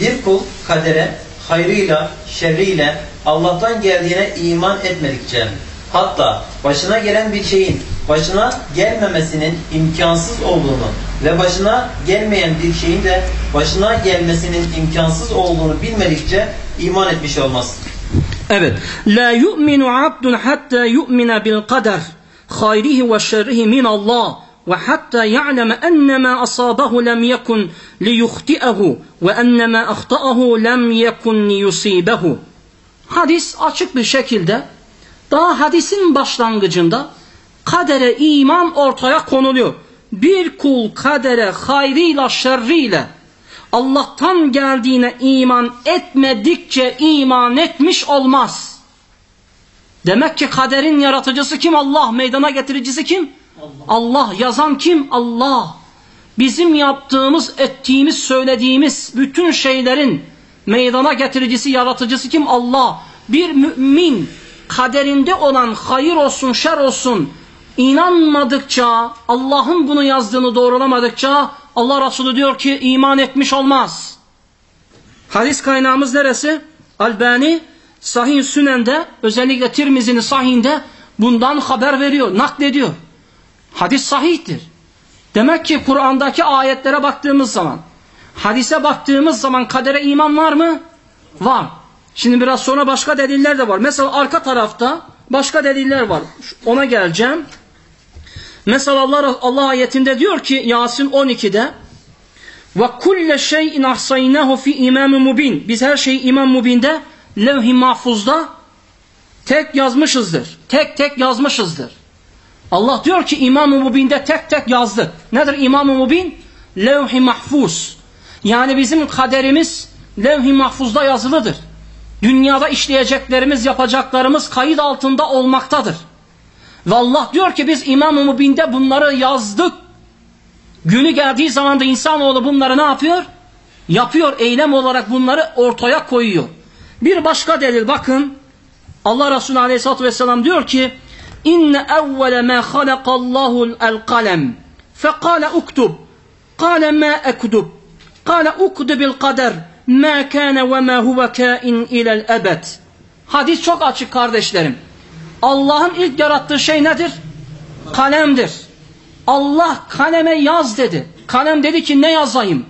Bir kul kadere hayrıyla, şerriyle Allah'tan geldiğine iman etmedikçe hatta başına gelen bir şeyin başına gelmemesinin imkansız olduğunu ve başına gelmeyen bir şeyin de başına gelmesinin imkansız olduğunu bilmedikçe iman etmiş olmaz. Evet. La yu'minu abdun hatta yu'mina bil kader hayrihi ve şerrihi min Allah ve hatta ya'leme enne asabahu lem yekun liyuhti'ehu ve enne ahta'ahu lem yekun liyusibehu. Hadis açık bir şekilde daha hadisin başlangıcında kadere iman ortaya konuluyor. Bir kul kadere hayrıyla şerriyle Allah'tan geldiğine iman etmedikçe iman etmiş olmaz. Demek ki kaderin yaratıcısı kim? Allah. Meydana getiricisi kim? Allah. Yazan kim? Allah. bizim yaptığımız, ettiğimiz, söylediğimiz bütün şeylerin meydana getiricisi, yaratıcısı kim? Allah. Bir mümin kaderinde olan hayır olsun, şer olsun inanmadıkça, Allah'ın bunu yazdığını doğrulamadıkça Allah Resulü diyor ki iman etmiş olmaz. Hadis kaynağımız neresi? Albani Sahih Sünen'de özellikle Tirmizi'nin sahihinde bundan haber veriyor, naklediyor. Hadis sahihtir. Demek ki Kur'an'daki ayetlere baktığımız zaman, hadise baktığımız zaman kadere iman var mı? Var. Şimdi biraz sonra başka deliller de var. Mesela arka tarafta başka deliller var. Ona geleceğim. Mesela Allah, Allah ayetinde diyor ki Yasin 12'de ve kulle şeyin ahsaynahu fi imam mubin. Biz her şeyi imam mubinde levh-i mahfuzda tek yazmışızdır. Tek tek yazmışızdır. Allah diyor ki İmam-ı Mubin'de tek tek yazdık. Nedir İmam-ı Mubin? Levh-i mahfuz. Yani bizim kaderimiz levh-i mahfuzda yazılıdır. Dünyada işleyeceklerimiz, yapacaklarımız kayıt altında olmaktadır. Ve Allah diyor ki biz İmam-ı Mubin'de bunları yazdık. Günü geldiği zaman da insanoğlu bunları ne yapıyor? Yapıyor, eylem olarak bunları ortaya koyuyor. Bir başka delil bakın. Allah Resulü Aleyhisselatü Vesselam diyor ki İnne evvele ma halakallahu el-kalem fekale uktub kale ma ekdub kale ukdubil kader ma kâne ve ma huve kâin ilel ebed Hadis çok açık kardeşlerim. Allah'ın ilk yarattığı şey nedir? Kalemdir. Allah kaleme yaz dedi. Kalem dedi ki ne yazayım?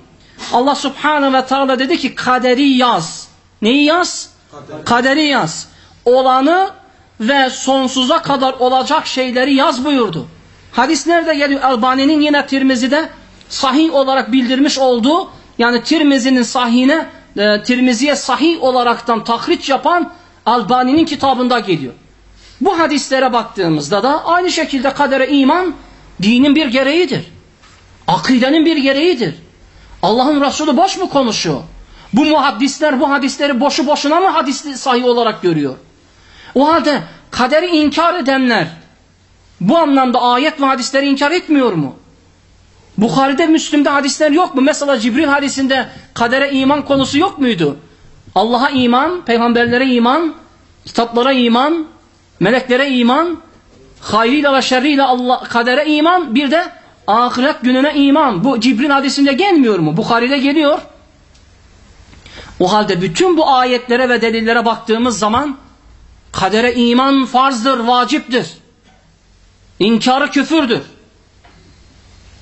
Allah subhanahu ve teala dedi ki kaderi yaz. Neyi yaz? Kaderi, kaderi yaz. Olanı ve sonsuza kadar olacak şeyleri yaz buyurdu. Hadis nerede geliyor? Albani'nin yine Tirmizi'de sahih olarak bildirmiş olduğu yani Tirmizi'nin sahihine e, Tirmizi'ye sahih olaraktan tahriç yapan Albani'nin kitabında geliyor. Bu hadislere baktığımızda da aynı şekilde kadere iman dinin bir gereğidir. Akidenin bir gereğidir. Allah'ın Resulü boş mu konuşuyor? Bu muhaddisler bu hadisleri boşu boşuna mı hadis sahih olarak görüyor? O halde kaderi inkar edenler bu anlamda ayet ve hadisleri inkar etmiyor mu? Bukhari'de, Müslim'de hadisler yok mu? Mesela Cibril hadisinde kadere iman konusu yok muydu? Allah'a iman, peygamberlere iman, kitaplara iman, meleklere iman, hayrıyla ve şerriyle Allah, kadere iman, bir de ahiret gününe iman. Bu Cibril hadisinde gelmiyor mu? Bukhari'de geliyor. O halde bütün bu ayetlere ve delillere baktığımız zaman kadere iman farzdır, vaciptir. İnkarı küfürdür.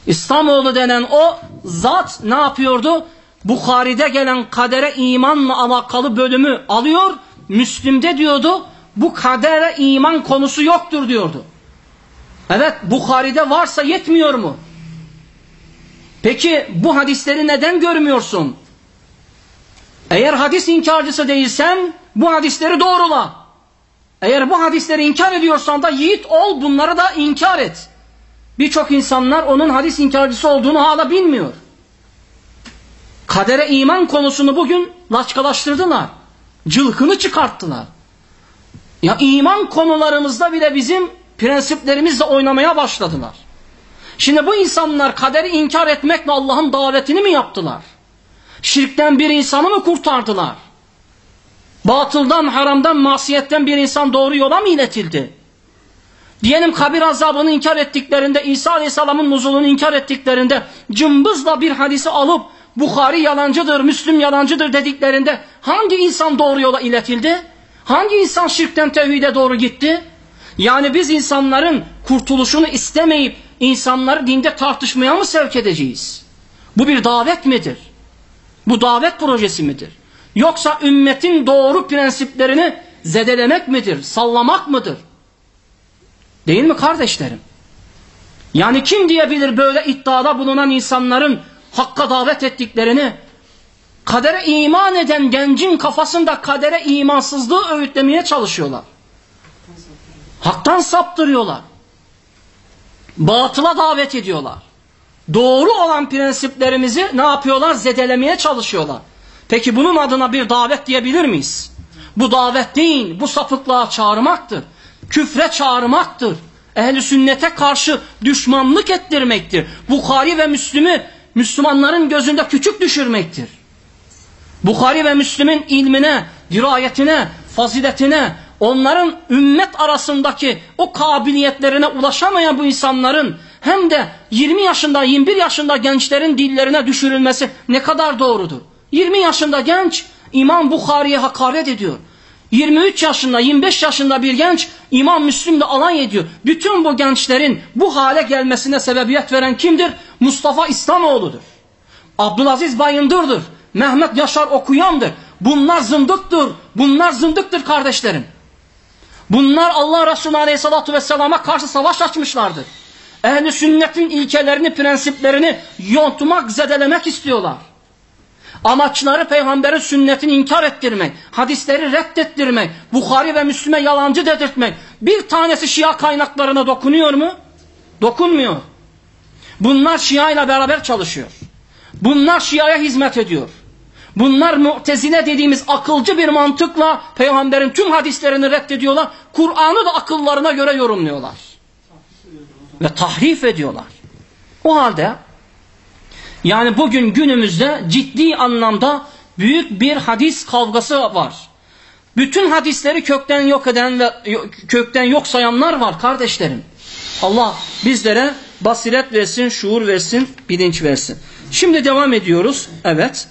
İslamoğlu denen o zat ne yapıyordu? Bukhari'de gelen kadere imanla alakalı bölümü alıyor. Müslim'de diyordu bu kadere iman konusu yoktur diyordu. Evet Bukhari'de varsa yetmiyor mu? Peki bu hadisleri neden görmüyorsun? Eğer hadis inkarcısı değilsen bu hadisleri doğrula. Eğer bu hadisleri inkar ediyorsan da yiğit ol bunları da inkar et. Birçok insanlar onun hadis inkarcısı olduğunu hala bilmiyor. Kadere iman konusunu bugün laçkalaştırdılar. Cılkını çıkarttılar. Ya iman konularımızda bile bizim prensiplerimizle oynamaya başladılar. Şimdi bu insanlar kaderi inkar etmekle Allah'ın davetini mi yaptılar? Şirkten bir insanı mı kurtardılar? Batıldan, haramdan, masiyetten bir insan doğru yola mı iletildi? Diyelim kabir azabını inkar ettiklerinde, İsa Aleyhisselam'ın nuzulunu inkar ettiklerinde cımbızla bir hadisi alıp Bukhari yalancıdır, Müslüm yalancıdır dediklerinde hangi insan doğru yola iletildi? Hangi insan şirkten tevhide doğru gitti? Yani biz insanların kurtuluşunu istemeyip insanları dinde tartışmaya mı sevk edeceğiz? Bu bir davet midir? Bu davet projesi midir? Yoksa ümmetin doğru prensiplerini zedelemek midir? Sallamak mıdır? Değil mi kardeşlerim? Yani kim diyebilir böyle iddiada bulunan insanların hakka davet ettiklerini? Kadere iman eden gencin kafasında kadere imansızlığı öğütlemeye çalışıyorlar. Haktan saptırıyorlar. Batıla davet ediyorlar. Doğru olan prensiplerimizi ne yapıyorlar? Zedelemeye çalışıyorlar. Peki bunun adına bir davet diyebilir miyiz? Bu davet değil, bu sapıklığa çağırmaktır. Küfre çağırmaktır. Ehli sünnete karşı düşmanlık ettirmektir. Bukhari ve Müslüm'ü Müslümanların gözünde küçük düşürmektir. Bukhari ve Müslim'in ilmine, dirayetine, faziletine, onların ümmet arasındaki o kabiliyetlerine ulaşamayan bu insanların hem de 20 yaşında, 21 yaşında gençlerin dillerine düşürülmesi ne kadar doğrudur? 20 yaşında genç İmam Bukhari'ye hakaret ediyor. 23 yaşında, 25 yaşında bir genç İmam Müslim'le alay ediyor. Bütün bu gençlerin bu hale gelmesine sebebiyet veren kimdir? Mustafa İslamoğlu'dur. Abdülaziz Bayındır'dır. Mehmet Yaşar Okuyan'dır. Bunlar zındıktır. Bunlar zındıktır kardeşlerim. Bunlar Allah Resulü Aleyhisselatü Vesselam'a karşı savaş açmışlardır. Ehli sünnetin ilkelerini, prensiplerini yontmak, zedelemek istiyorlar. Amaçları peygamberin sünnetini inkar ettirmek, hadisleri reddettirmek, Bukhari ve Müslüme yalancı dedirtmek. Bir tanesi Şia kaynaklarına dokunuyor mu? Dokunmuyor. Bunlar Şia ile beraber çalışıyor. Bunlar Şia'ya hizmet ediyor. Bunlar mu'tezile dediğimiz akılcı bir mantıkla peygamberin tüm hadislerini reddediyorlar. Kur'an'ı da akıllarına göre yorumluyorlar. Ve tahrif ediyorlar. O halde yani bugün günümüzde ciddi anlamda büyük bir hadis kavgası var. Bütün hadisleri kökten yok eden ve kökten yok sayanlar var kardeşlerim. Allah bizlere basiret versin, şuur versin, bilinç versin. Şimdi devam ediyoruz. Evet.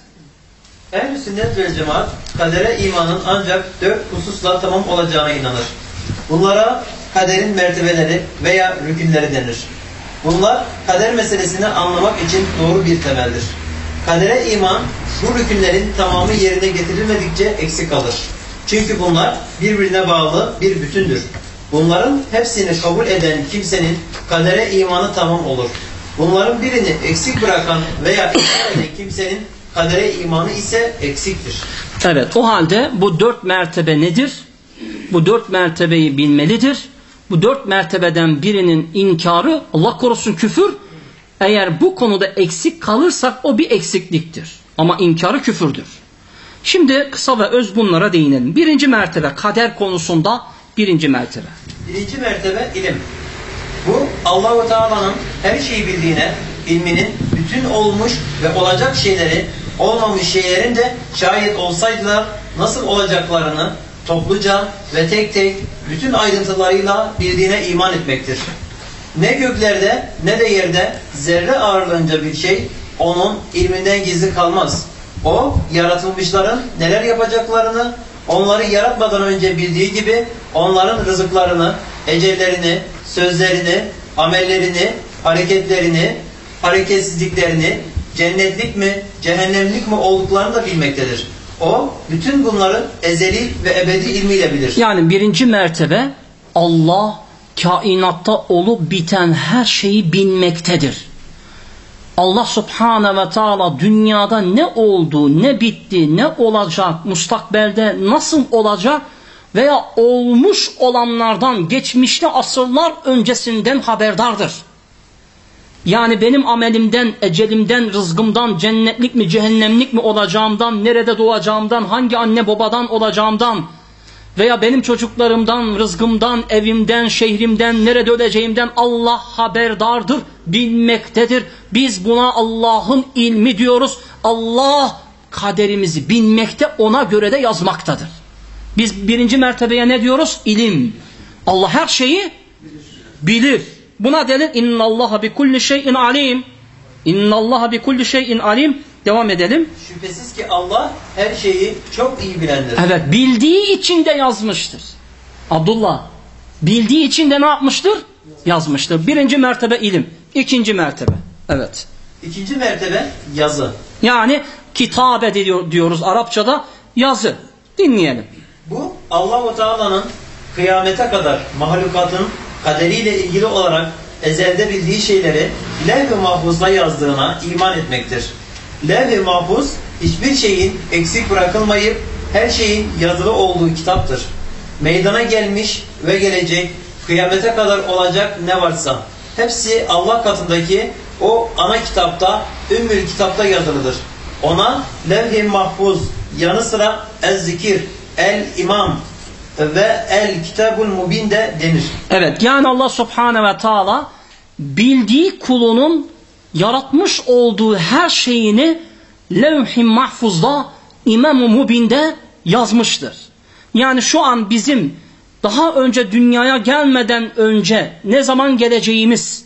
Ehl-i sünnet ve cemaat kadere imanın ancak dört hususla tamam olacağına inanır. Bunlara kaderin mertebeleri veya rükünleri denir. Bunlar kader meselesini anlamak için doğru bir temeldir. Kadere iman bu rükünlerin tamamı yerine getirilmedikçe eksik kalır. Çünkü bunlar birbirine bağlı bir bütündür. Bunların hepsini kabul eden kimsenin kadere imanı tamam olur. Bunların birini eksik bırakan veya inkar eden kimsenin kadere imanı ise eksiktir. Evet o halde bu dört mertebe nedir? Bu dört mertebeyi bilmelidir. Bu dört mertebeden birinin inkarı Allah korusun küfür. Eğer bu konuda eksik kalırsak o bir eksikliktir. Ama inkarı küfürdür. Şimdi kısa ve öz bunlara değinelim. Birinci mertebe kader konusunda birinci mertebe. Birinci mertebe ilim. Bu Allahu Teala'nın her şeyi bildiğine, ilminin bütün olmuş ve olacak şeyleri, olmamış şeylerin de şayet olsaydılar nasıl olacaklarını topluca ve tek tek bütün ayrıntılarıyla bildiğine iman etmektir. Ne göklerde ne de yerde zerre ağırlığınca bir şey onun ilminden gizli kalmaz. O yaratılmışların neler yapacaklarını onları yaratmadan önce bildiği gibi onların rızıklarını, ecellerini, sözlerini, amellerini, hareketlerini, hareketsizliklerini, cennetlik mi, cehennemlik mi olduklarını da bilmektedir. O bütün bunları ezeli ve ebedi ilmiyle bilir. Yani birinci mertebe Allah kainatta olup biten her şeyi bilmektedir. Allah subhane ve taala dünyada ne oldu, ne bitti, ne olacak, mustakbelde nasıl olacak veya olmuş olanlardan geçmişte asırlar öncesinden haberdardır. Yani benim amelimden, ecelimden, rızgımdan, cennetlik mi, cehennemlik mi olacağımdan, nerede doğacağımdan, hangi anne babadan olacağımdan veya benim çocuklarımdan, rızgımdan, evimden, şehrimden, nerede öleceğimden Allah haberdardır, bilmektedir. Biz buna Allah'ın ilmi diyoruz. Allah kaderimizi bilmekte, ona göre de yazmaktadır. Biz birinci mertebeye ne diyoruz? İlim. Allah her şeyi bilir. Buna delil innallaha bi kulli şeyin alim. İnnallaha bi kulli şeyin alim. Devam edelim. Şüphesiz ki Allah her şeyi çok iyi bilendir. Evet bildiği için de yazmıştır. Abdullah bildiği için de ne yapmıştır? Yazmıştır. Birinci mertebe ilim. İkinci mertebe. Evet. İkinci mertebe yazı. Yani kitabe diyor, diyoruz Arapçada yazı. Dinleyelim. Bu Allahu Teala'nın kıyamete kadar mahlukatın kaderiyle ilgili olarak ezelde bildiği şeyleri levh-i mahfuzda yazdığına iman etmektir. Levh-i mahfuz hiçbir şeyin eksik bırakılmayıp her şeyin yazılı olduğu kitaptır. Meydana gelmiş ve gelecek kıyamete kadar olacak ne varsa hepsi Allah katındaki o ana kitapta Ümmül kitapta yazılıdır. Ona levh-i mahfuz yanı sıra ez-zikir, el-imam ve el-kitabul mubin de denir. Evet yani Allah subhane ve taala bildiği kulunun yaratmış olduğu her şeyini levh-i mahfuzda İmam-ı Mubin'de yazmıştır. Yani şu an bizim daha önce dünyaya gelmeden önce ne zaman geleceğimiz,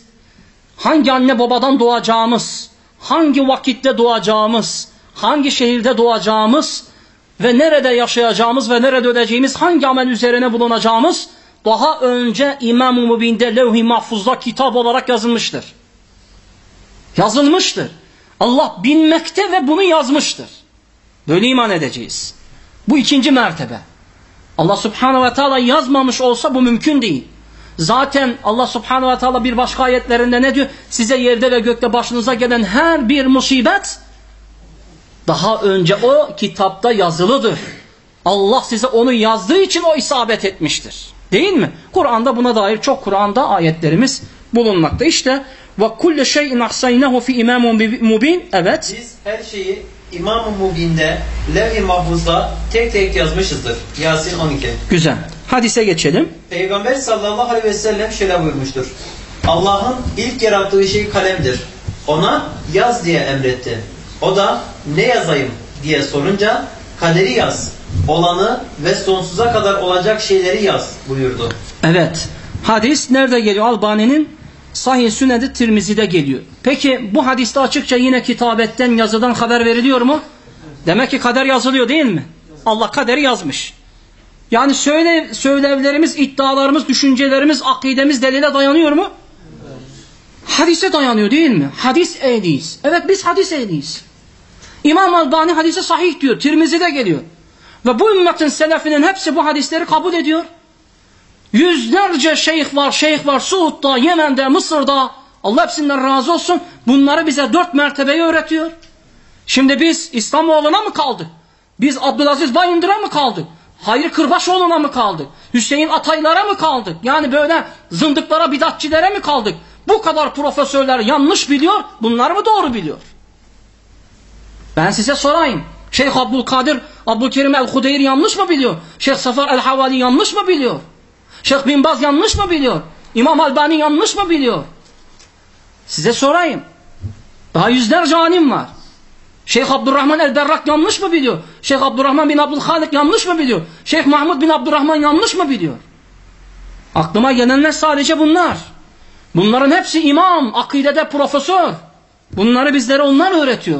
hangi anne babadan doğacağımız, hangi vakitte doğacağımız, hangi şehirde doğacağımız ve nerede yaşayacağımız ve nerede öleceğimiz, hangi amel üzerine bulunacağımız daha önce İmam-ı Mubin'de levh-i mahfuzda kitap olarak yazılmıştır. Yazılmıştır. Allah bilmekte ve bunu yazmıştır. Böyle iman edeceğiz. Bu ikinci mertebe. Allah subhanahu ve teala yazmamış olsa bu mümkün değil. Zaten Allah subhanahu ve teala bir başka ayetlerinde ne diyor? Size yerde ve gökte başınıza gelen her bir musibet daha önce o kitapta yazılıdır. Allah size onu yazdığı için o isabet etmiştir. Değil mi? Kur'an'da buna dair çok Kur'an'da ayetlerimiz bulunmakta. İşte ve kulle şeyin ahsaynahu fi imamun mubin. Evet. Biz her şeyi İmam-ı Mubin'de, Lev-i Mahfuz'da tek tek yazmışızdır. Yasin 12. Güzel. Hadise geçelim. Peygamber sallallahu aleyhi ve sellem şöyle buyurmuştur. Allah'ın ilk yarattığı şey kalemdir. Ona yaz diye emretti. O da ne yazayım diye sorunca kaderi yaz. Olanı ve sonsuza kadar olacak şeyleri yaz buyurdu. Evet. Hadis nerede geliyor? Albani'nin Sahih Sünnet-i Tirmizi'de geliyor. Peki bu hadiste açıkça yine kitabetten yazıdan haber veriliyor mu? Demek ki kader yazılıyor değil mi? Allah kaderi yazmış. Yani söyle, söylevlerimiz, iddialarımız, düşüncelerimiz, akidemiz delile dayanıyor mu? Hadise dayanıyor değil mi? Hadis ehliyiz. Evet biz hadis ehliyiz. İmam Albani hadise sahih diyor. Tirmizi'de geliyor. Ve bu ümmetin selefinin hepsi bu hadisleri kabul ediyor. Yüzlerce şeyh var, şeyh var Suud'da, Yemen'de, Mısır'da. Allah hepsinden razı olsun. Bunları bize dört mertebeyi öğretiyor. Şimdi biz İslamoğlu'na mı kaldık? Biz Abdülaziz Bayındır'a mı kaldık? Hayri Kırbaşoğlu'na mı kaldık? Hüseyin Ataylara mı kaldık? Yani böyle zındıklara, bidatçilere mi kaldık? Bu kadar profesörler yanlış biliyor, bunlar mı doğru biliyor? Ben size sorayım. Şeyh Abdülkadir, Abdülkerim el-Hudeyr yanlış mı biliyor? Şeyh Safar el-Havali yanlış mı biliyor? Şeyh Bin Baz yanlış mı biliyor? İmam Albani yanlış mı biliyor? Size sorayım. Daha yüzlerce alim var. Şeyh Abdurrahman el-Berrak yanlış mı biliyor? Şeyh Abdurrahman bin Abdülhalik yanlış mı biliyor? Şeyh Mahmud bin Abdurrahman yanlış mı biliyor? Aklıma gelenler sadece bunlar. Bunların hepsi imam, akidede profesör. Bunları bizlere onlar öğretiyor.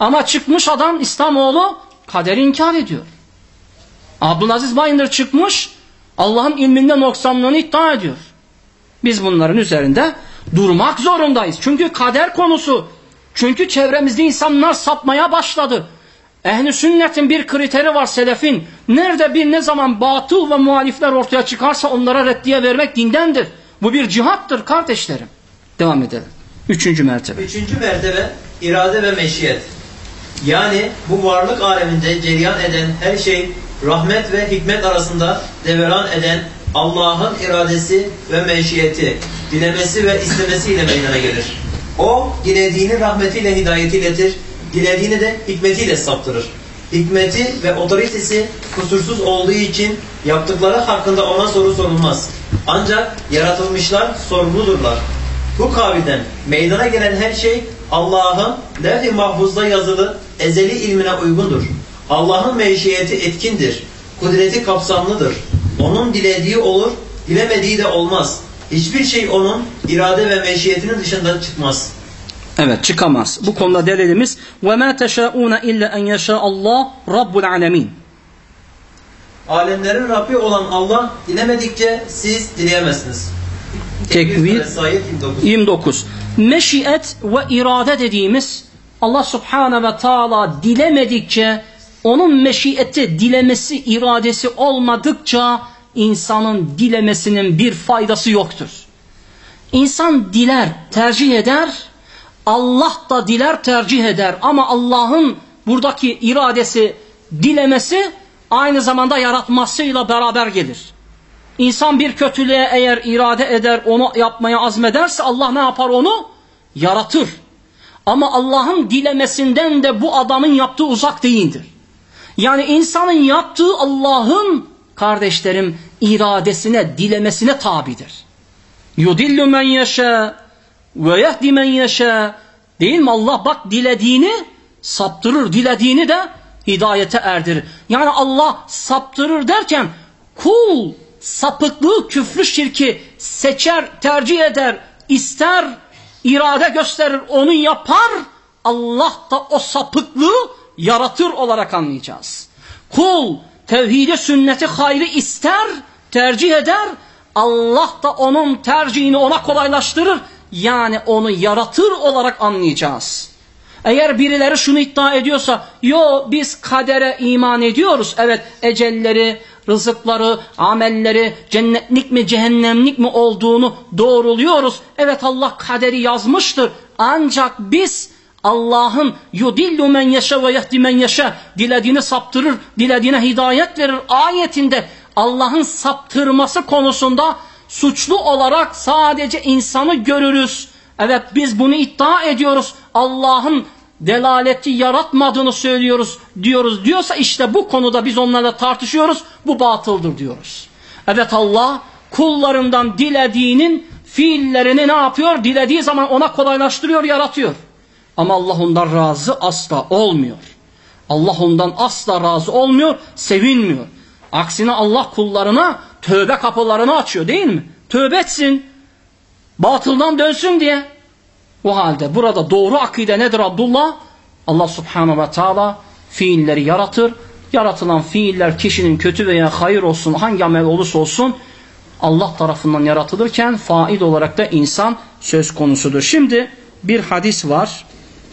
Ama çıkmış adam İslamoğlu kaderi inkar ediyor. Abdülaziz Bayındır çıkmış Allah'ın ilminde noksanlığını iddia ediyor. Biz bunların üzerinde durmak zorundayız. Çünkü kader konusu. Çünkü çevremizde insanlar sapmaya başladı. Ehli sünnetin bir kriteri var selefin. Nerede bir ne zaman batıl ve muhalifler ortaya çıkarsa onlara reddiye vermek dindendir. Bu bir cihattır kardeşlerim. Devam edelim. Üçüncü mertebe. Üçüncü mertebe irade ve meşiyet. Yani bu varlık aleminde cereyan eden her şey rahmet ve hikmet arasında deveran eden Allah'ın iradesi ve meşiyeti, dilemesi ve istemesiyle meydana gelir. O dilediğini rahmetiyle hidayet iletir, dilediğini de hikmetiyle saptırır. Hikmeti ve otoritesi kusursuz olduğu için yaptıkları hakkında ona soru sorulmaz. Ancak yaratılmışlar sorumludurlar. Bu kaviden meydana gelen her şey Allah'ın levh-i mahfuzda yazılı ezeli ilmine uygundur. Allah'ın meşiyeti etkindir. Kudreti kapsamlıdır. Onun dilediği olur, dilemediği de olmaz. Hiçbir şey onun irade ve meşiyetinin dışında çıkmaz. Evet çıkamaz. Bu konuda delilimiz وَمَا تَشَاءُونَ اِلَّا اَنْ يَشَاءَ اللّٰهُ رَبُّ الْعَالَمِينَ Alemlerin Rabbi olan Allah dilemedikçe siz dileyemezsiniz. Tekvir 29. Meşiyet ve irade dediğimiz Allah Subhanahu ve Taala dilemedikçe onun meşiyeti, dilemesi, iradesi olmadıkça insanın dilemesinin bir faydası yoktur. İnsan diler, tercih eder, Allah da diler, tercih eder ama Allah'ın buradaki iradesi, dilemesi aynı zamanda yaratmasıyla beraber gelir. İnsan bir kötülüğe eğer irade eder, onu yapmaya azmederse Allah ne yapar onu? Yaratır. Ama Allah'ın dilemesinden de bu adamın yaptığı uzak değildir. Yani insanın yaptığı Allah'ın kardeşlerim iradesine, dilemesine tabidir. Yudillu men yeşâ ve yehdi men yeşâ Değil mi? Allah bak dilediğini saptırır, dilediğini de hidayete erdirir. Yani Allah saptırır derken kul sapıklığı, küfrü, şirki seçer, tercih eder, ister, irade gösterir, onu yapar. Allah da o sapıklığı yaratır olarak anlayacağız. Kul tevhidi, sünneti, hayrı ister, tercih eder. Allah da onun tercihini ona kolaylaştırır. Yani onu yaratır olarak anlayacağız. Eğer birileri şunu iddia ediyorsa, yo biz kadere iman ediyoruz. Evet ecelleri, rızıkları, amelleri, cennetlik mi cehennemlik mi olduğunu doğruluyoruz. Evet Allah kaderi yazmıştır. Ancak biz Allah'ın yudillu men yaşa ve yehdi men yaşa dilediğini saptırır, dilediğine hidayet verir ayetinde Allah'ın saptırması konusunda suçlu olarak sadece insanı görürüz. Evet biz bunu iddia ediyoruz. Allah'ın delaleti yaratmadığını söylüyoruz diyoruz diyorsa işte bu konuda biz onlarla tartışıyoruz. Bu batıldır diyoruz. Evet Allah kullarından dilediğinin fiillerini ne yapıyor? Dilediği zaman ona kolaylaştırıyor, yaratıyor. Ama Allah ondan razı asla olmuyor. Allah ondan asla razı olmuyor, sevinmiyor. Aksine Allah kullarına tövbe kapılarını açıyor değil mi? Tövbe etsin. Batıldan dönsün diye. O halde burada doğru akide nedir Abdullah? Allah subhanahu ve teala fiilleri yaratır. Yaratılan fiiller kişinin kötü veya hayır olsun hangi amel olursa olsun Allah tarafından yaratılırken faid olarak da insan söz konusudur. Şimdi bir hadis var.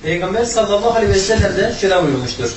Peygamber sallallahu aleyhi ve sellem de şöyle buyurmuştur.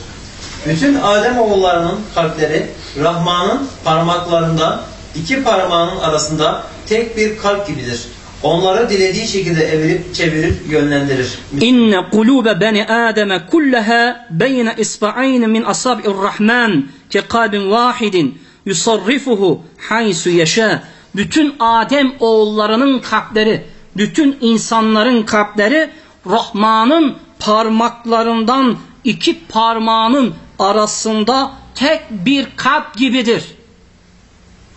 Bütün Adem oğullarının kalpleri Rahman'ın parmaklarında iki parmağının arasında tek bir kalp gibidir. Onları dilediği şekilde evirip çevirip yönlendirir. İnne kulube beni Adem kullaha beyne isba'ayn min asabi'ir rahman ke kalbin vahidin yusarrifuhu haysu yaşa. Bütün Adem oğullarının kalpleri, bütün insanların kalpleri Rahman'ın parmaklarından iki parmağının arasında tek bir kalp gibidir.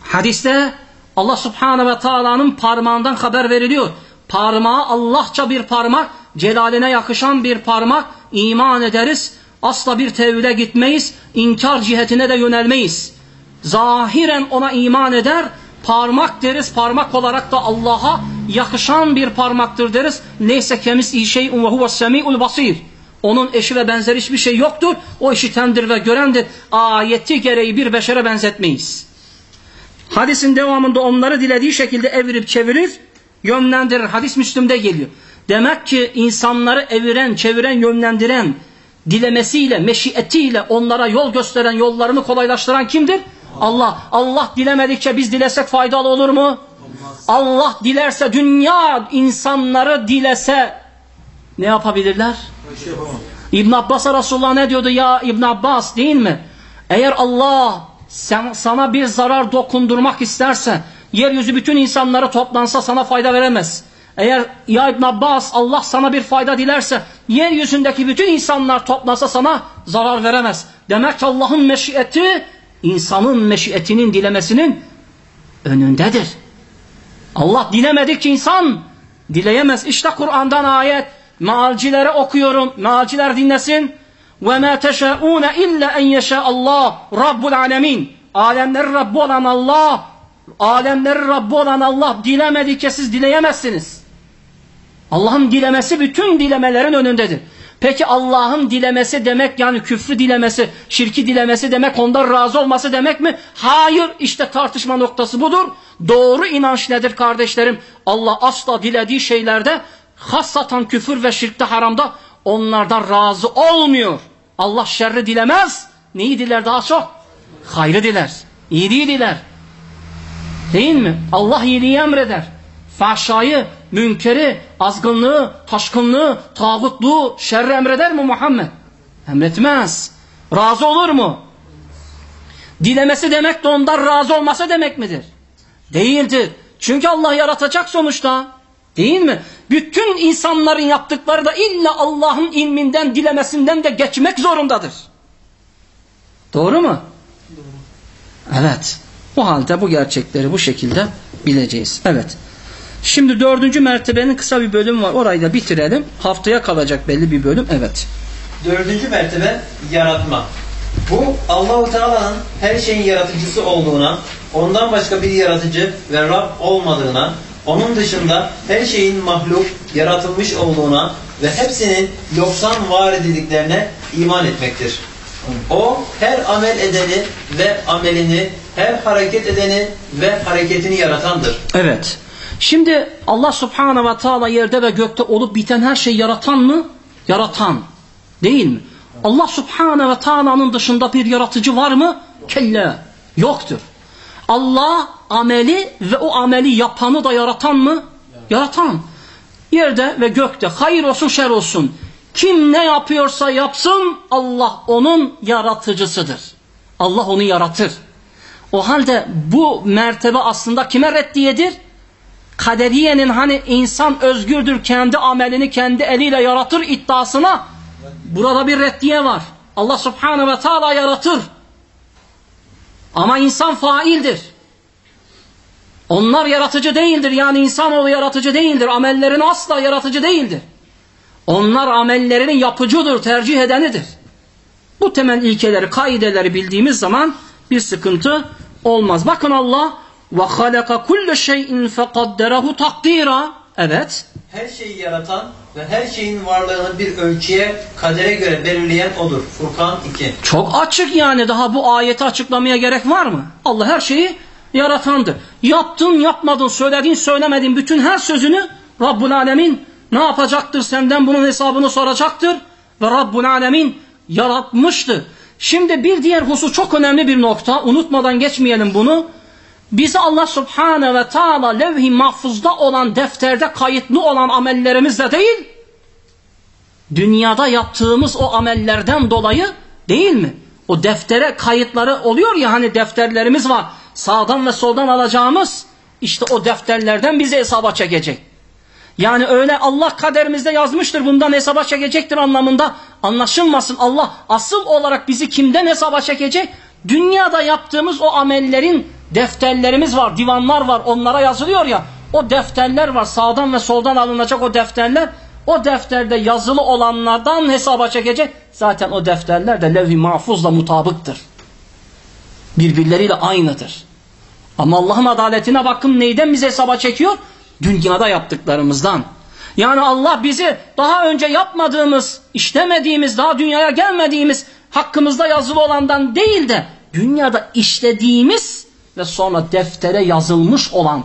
Hadiste Allah subhanahu ve taala'nın parmağından haber veriliyor. Parmağı Allahça bir parmak, celaline yakışan bir parmak, iman ederiz. Asla bir tevhide gitmeyiz, inkar cihetine de yönelmeyiz. Zahiren ona iman eder, parmak deriz, parmak olarak da Allah'a yakışan bir parmaktır deriz. Neyse kemis şey'un ve huves semi'ul basir. Onun eşi ve benzeri hiçbir şey yoktur. O işitendir ve görendir. Ayeti gereği bir beşere benzetmeyiz. Hadisin devamında onları dilediği şekilde evirip çevirir, yönlendirir. Hadis Müslüm'de geliyor. Demek ki insanları eviren, çeviren, yönlendiren, dilemesiyle, meşiyetiyle onlara yol gösteren, yollarını kolaylaştıran kimdir? Allah. Allah dilemedikçe biz dilesek faydalı olur mu? Allah dilerse, dünya insanları dilese ne yapabilirler? İbn Abbas'a Resulullah ne diyordu ya İbn Abbas değil mi? Eğer Allah sen, sana bir zarar dokundurmak isterse yeryüzü bütün insanları toplansa sana fayda veremez. Eğer ya İbn Abbas Allah sana bir fayda dilerse yeryüzündeki bütün insanlar toplansa sana zarar veremez. Demek ki Allah'ın meşiyeti insanın meşiyetinin dilemesinin önündedir. Allah dilemedikçe insan dileyemez. İşte Kur'an'dan ayet. Mealcilere okuyorum. Mealciler dinlesin. وَمَا تَشَاءُونَ اِلَّا اَنْ يَشَاءَ اللّٰهُ رَبُّ الْعَالَمِينَ Alemlerin Rabbi olan Allah, alemlerin Rabbi olan Allah dilemedikçe siz dileyemezsiniz. Allah'ın dilemesi bütün dilemelerin önündedir. Peki Allah'ın dilemesi demek yani küfrü dilemesi, şirki dilemesi demek ondan razı olması demek mi? Hayır işte tartışma noktası budur. Doğru inanç nedir kardeşlerim? Allah asla dilediği şeylerde hassatan küfür ve şirkte haramda onlardan razı olmuyor. Allah şerri dilemez. Neyi diler daha çok? Hayrı diler. İyiliği diler. Değil mi? Allah iyiliği emreder. Fahşayı, münkeri, azgınlığı, taşkınlığı, tağutluğu, şerri emreder mi Muhammed? Emretmez. Razı olur mu? Dilemesi demek de ondan razı olması demek midir? Değildir. Çünkü Allah yaratacak sonuçta. Değil mi? Bütün insanların yaptıkları da illa Allah'ın ilminden, dilemesinden de geçmek zorundadır. Doğru mu? Doğru. Evet. O halde bu gerçekleri bu şekilde bileceğiz. Evet. Şimdi dördüncü mertebenin kısa bir bölüm var. Orayı da bitirelim. Haftaya kalacak belli bir bölüm. Evet. Dördüncü mertebe yaratma. Bu Allahu Teala'nın her şeyin yaratıcısı olduğuna, ondan başka bir yaratıcı ve Rab olmadığına, onun dışında her şeyin mahluk, yaratılmış olduğuna ve hepsinin yoksan var edildiklerine iman etmektir. O her amel edeni ve amelini, her hareket edeni ve hareketini yaratandır. Evet. Şimdi Allah subhanahu ve taala yerde ve gökte olup biten her şeyi yaratan mı? Yaratan. Değil mi? Allah subhanahu ve taala'nın dışında bir yaratıcı var mı? Kelle. Yoktur. Allah ameli ve o ameli yapanı da yaratan mı? Yaratan. Yerde ve gökte hayır olsun şer olsun. Kim ne yapıyorsa yapsın Allah onun yaratıcısıdır. Allah onu yaratır. O halde bu mertebe aslında kime reddiyedir? Kaderiyenin hani insan özgürdür kendi amelini kendi eliyle yaratır iddiasına burada bir reddiye var. Allah subhanehu ve taala yaratır. Ama insan faildir. Onlar yaratıcı değildir. Yani insanoğlu yaratıcı değildir. Amellerin asla yaratıcı değildir. Onlar amellerinin yapıcıdır, tercih edenidir. Bu temel ilkeleri, kaideleri bildiğimiz zaman bir sıkıntı olmaz. Bakın Allah ve halaka kulle şeyin fekadderahu takdira. Evet. Her şeyi yaratan ve her şeyin varlığını bir ölçüye, kadere göre belirleyen odur. Furkan 2. Çok açık yani daha bu ayeti açıklamaya gerek var mı? Allah her şeyi yaratandır. Yaptın yapmadın, söyledin söylemedin bütün her sözünü Rabbul Alemin ne yapacaktır? Senden bunun hesabını soracaktır. Ve Rabbul Alemin yaratmıştır. Şimdi bir diğer husus çok önemli bir nokta. Unutmadan geçmeyelim bunu. Bizi Allah Subhane ve Taala levh-i mahfuzda olan defterde kayıtlı olan amellerimizle değil, dünyada yaptığımız o amellerden dolayı değil mi? O deftere kayıtları oluyor ya hani defterlerimiz var. Sağdan ve soldan alacağımız işte o defterlerden bizi hesaba çekecek. Yani öyle Allah kaderimizde yazmıştır bundan hesaba çekecektir anlamında anlaşılmasın. Allah asıl olarak bizi kimden hesaba çekecek? Dünyada yaptığımız o amellerin defterlerimiz var, divanlar var onlara yazılıyor ya. O defterler var sağdan ve soldan alınacak o defterler. O defterde yazılı olanlardan hesaba çekecek. Zaten o defterler de levh-i mahfuzla mutabıktır. Birbirleriyle aynıdır. Ama Allah'ın adaletine bakın neyden bize hesaba çekiyor? Dünyada yaptıklarımızdan. Yani Allah bizi daha önce yapmadığımız, işlemediğimiz, daha dünyaya gelmediğimiz hakkımızda yazılı olandan değil de dünyada işlediğimiz ve sonra deftere yazılmış olan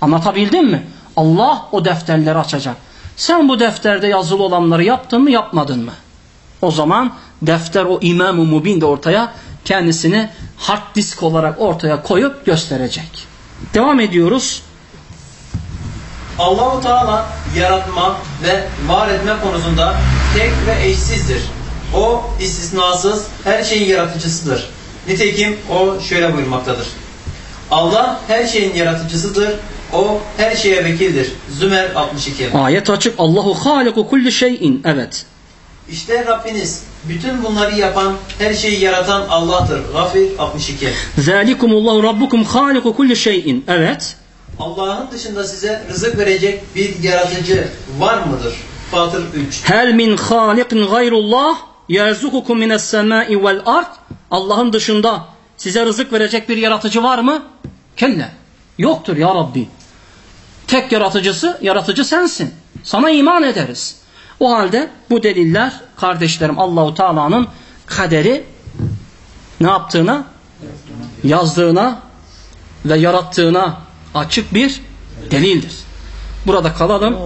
anlatabildim mi? Allah o defterleri açacak. Sen bu defterde yazılı olanları yaptın mı yapmadın mı? O zaman defter o İmam-ı Mubin de ortaya kendisini hard disk olarak ortaya koyup gösterecek. Devam ediyoruz. Allahu Teala yaratma ve var etme konusunda tek ve eşsizdir. O istisnasız her şeyin yaratıcısıdır. Nitekim o şöyle buyurmaktadır. Allah her şeyin yaratıcısıdır. O her şeye vekildir. Zümer 62. Ayet açık. Allahu haliku kulli şeyin. Evet. İşte Rabbiniz bütün bunları yapan, her şeyi yaratan Allah'tır. Gafir 62. Zalikumullahu rabbukum haliku kulli şeyin. Evet. Allah'ın dışında size rızık verecek bir yaratıcı var mıdır? Fatır 3. Hel min halikin gayrullah yerzukukum mines semai vel ard. Allah'ın dışında size rızık verecek bir yaratıcı var mı? Kelle. Yoktur ya Rabbi. Tek yaratıcısı, yaratıcı sensin. Sana iman ederiz. O halde bu deliller kardeşlerim Allahu Teala'nın kaderi ne yaptığına, yazdığına ve yarattığına açık bir delildir. Burada kalalım.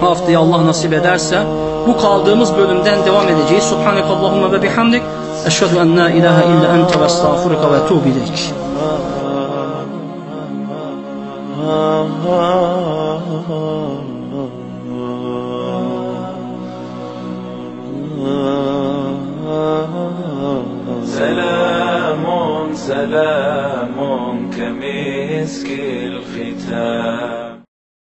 Haftaya Allah nasip ederse bu kaldığımız bölümden devam edeceğiz. Subhanakallahumma ve bihamdik. أشهد أن لا إله إلا أنت وأستغفرك وأتوب إليك. سلام سلام كمسك الختام.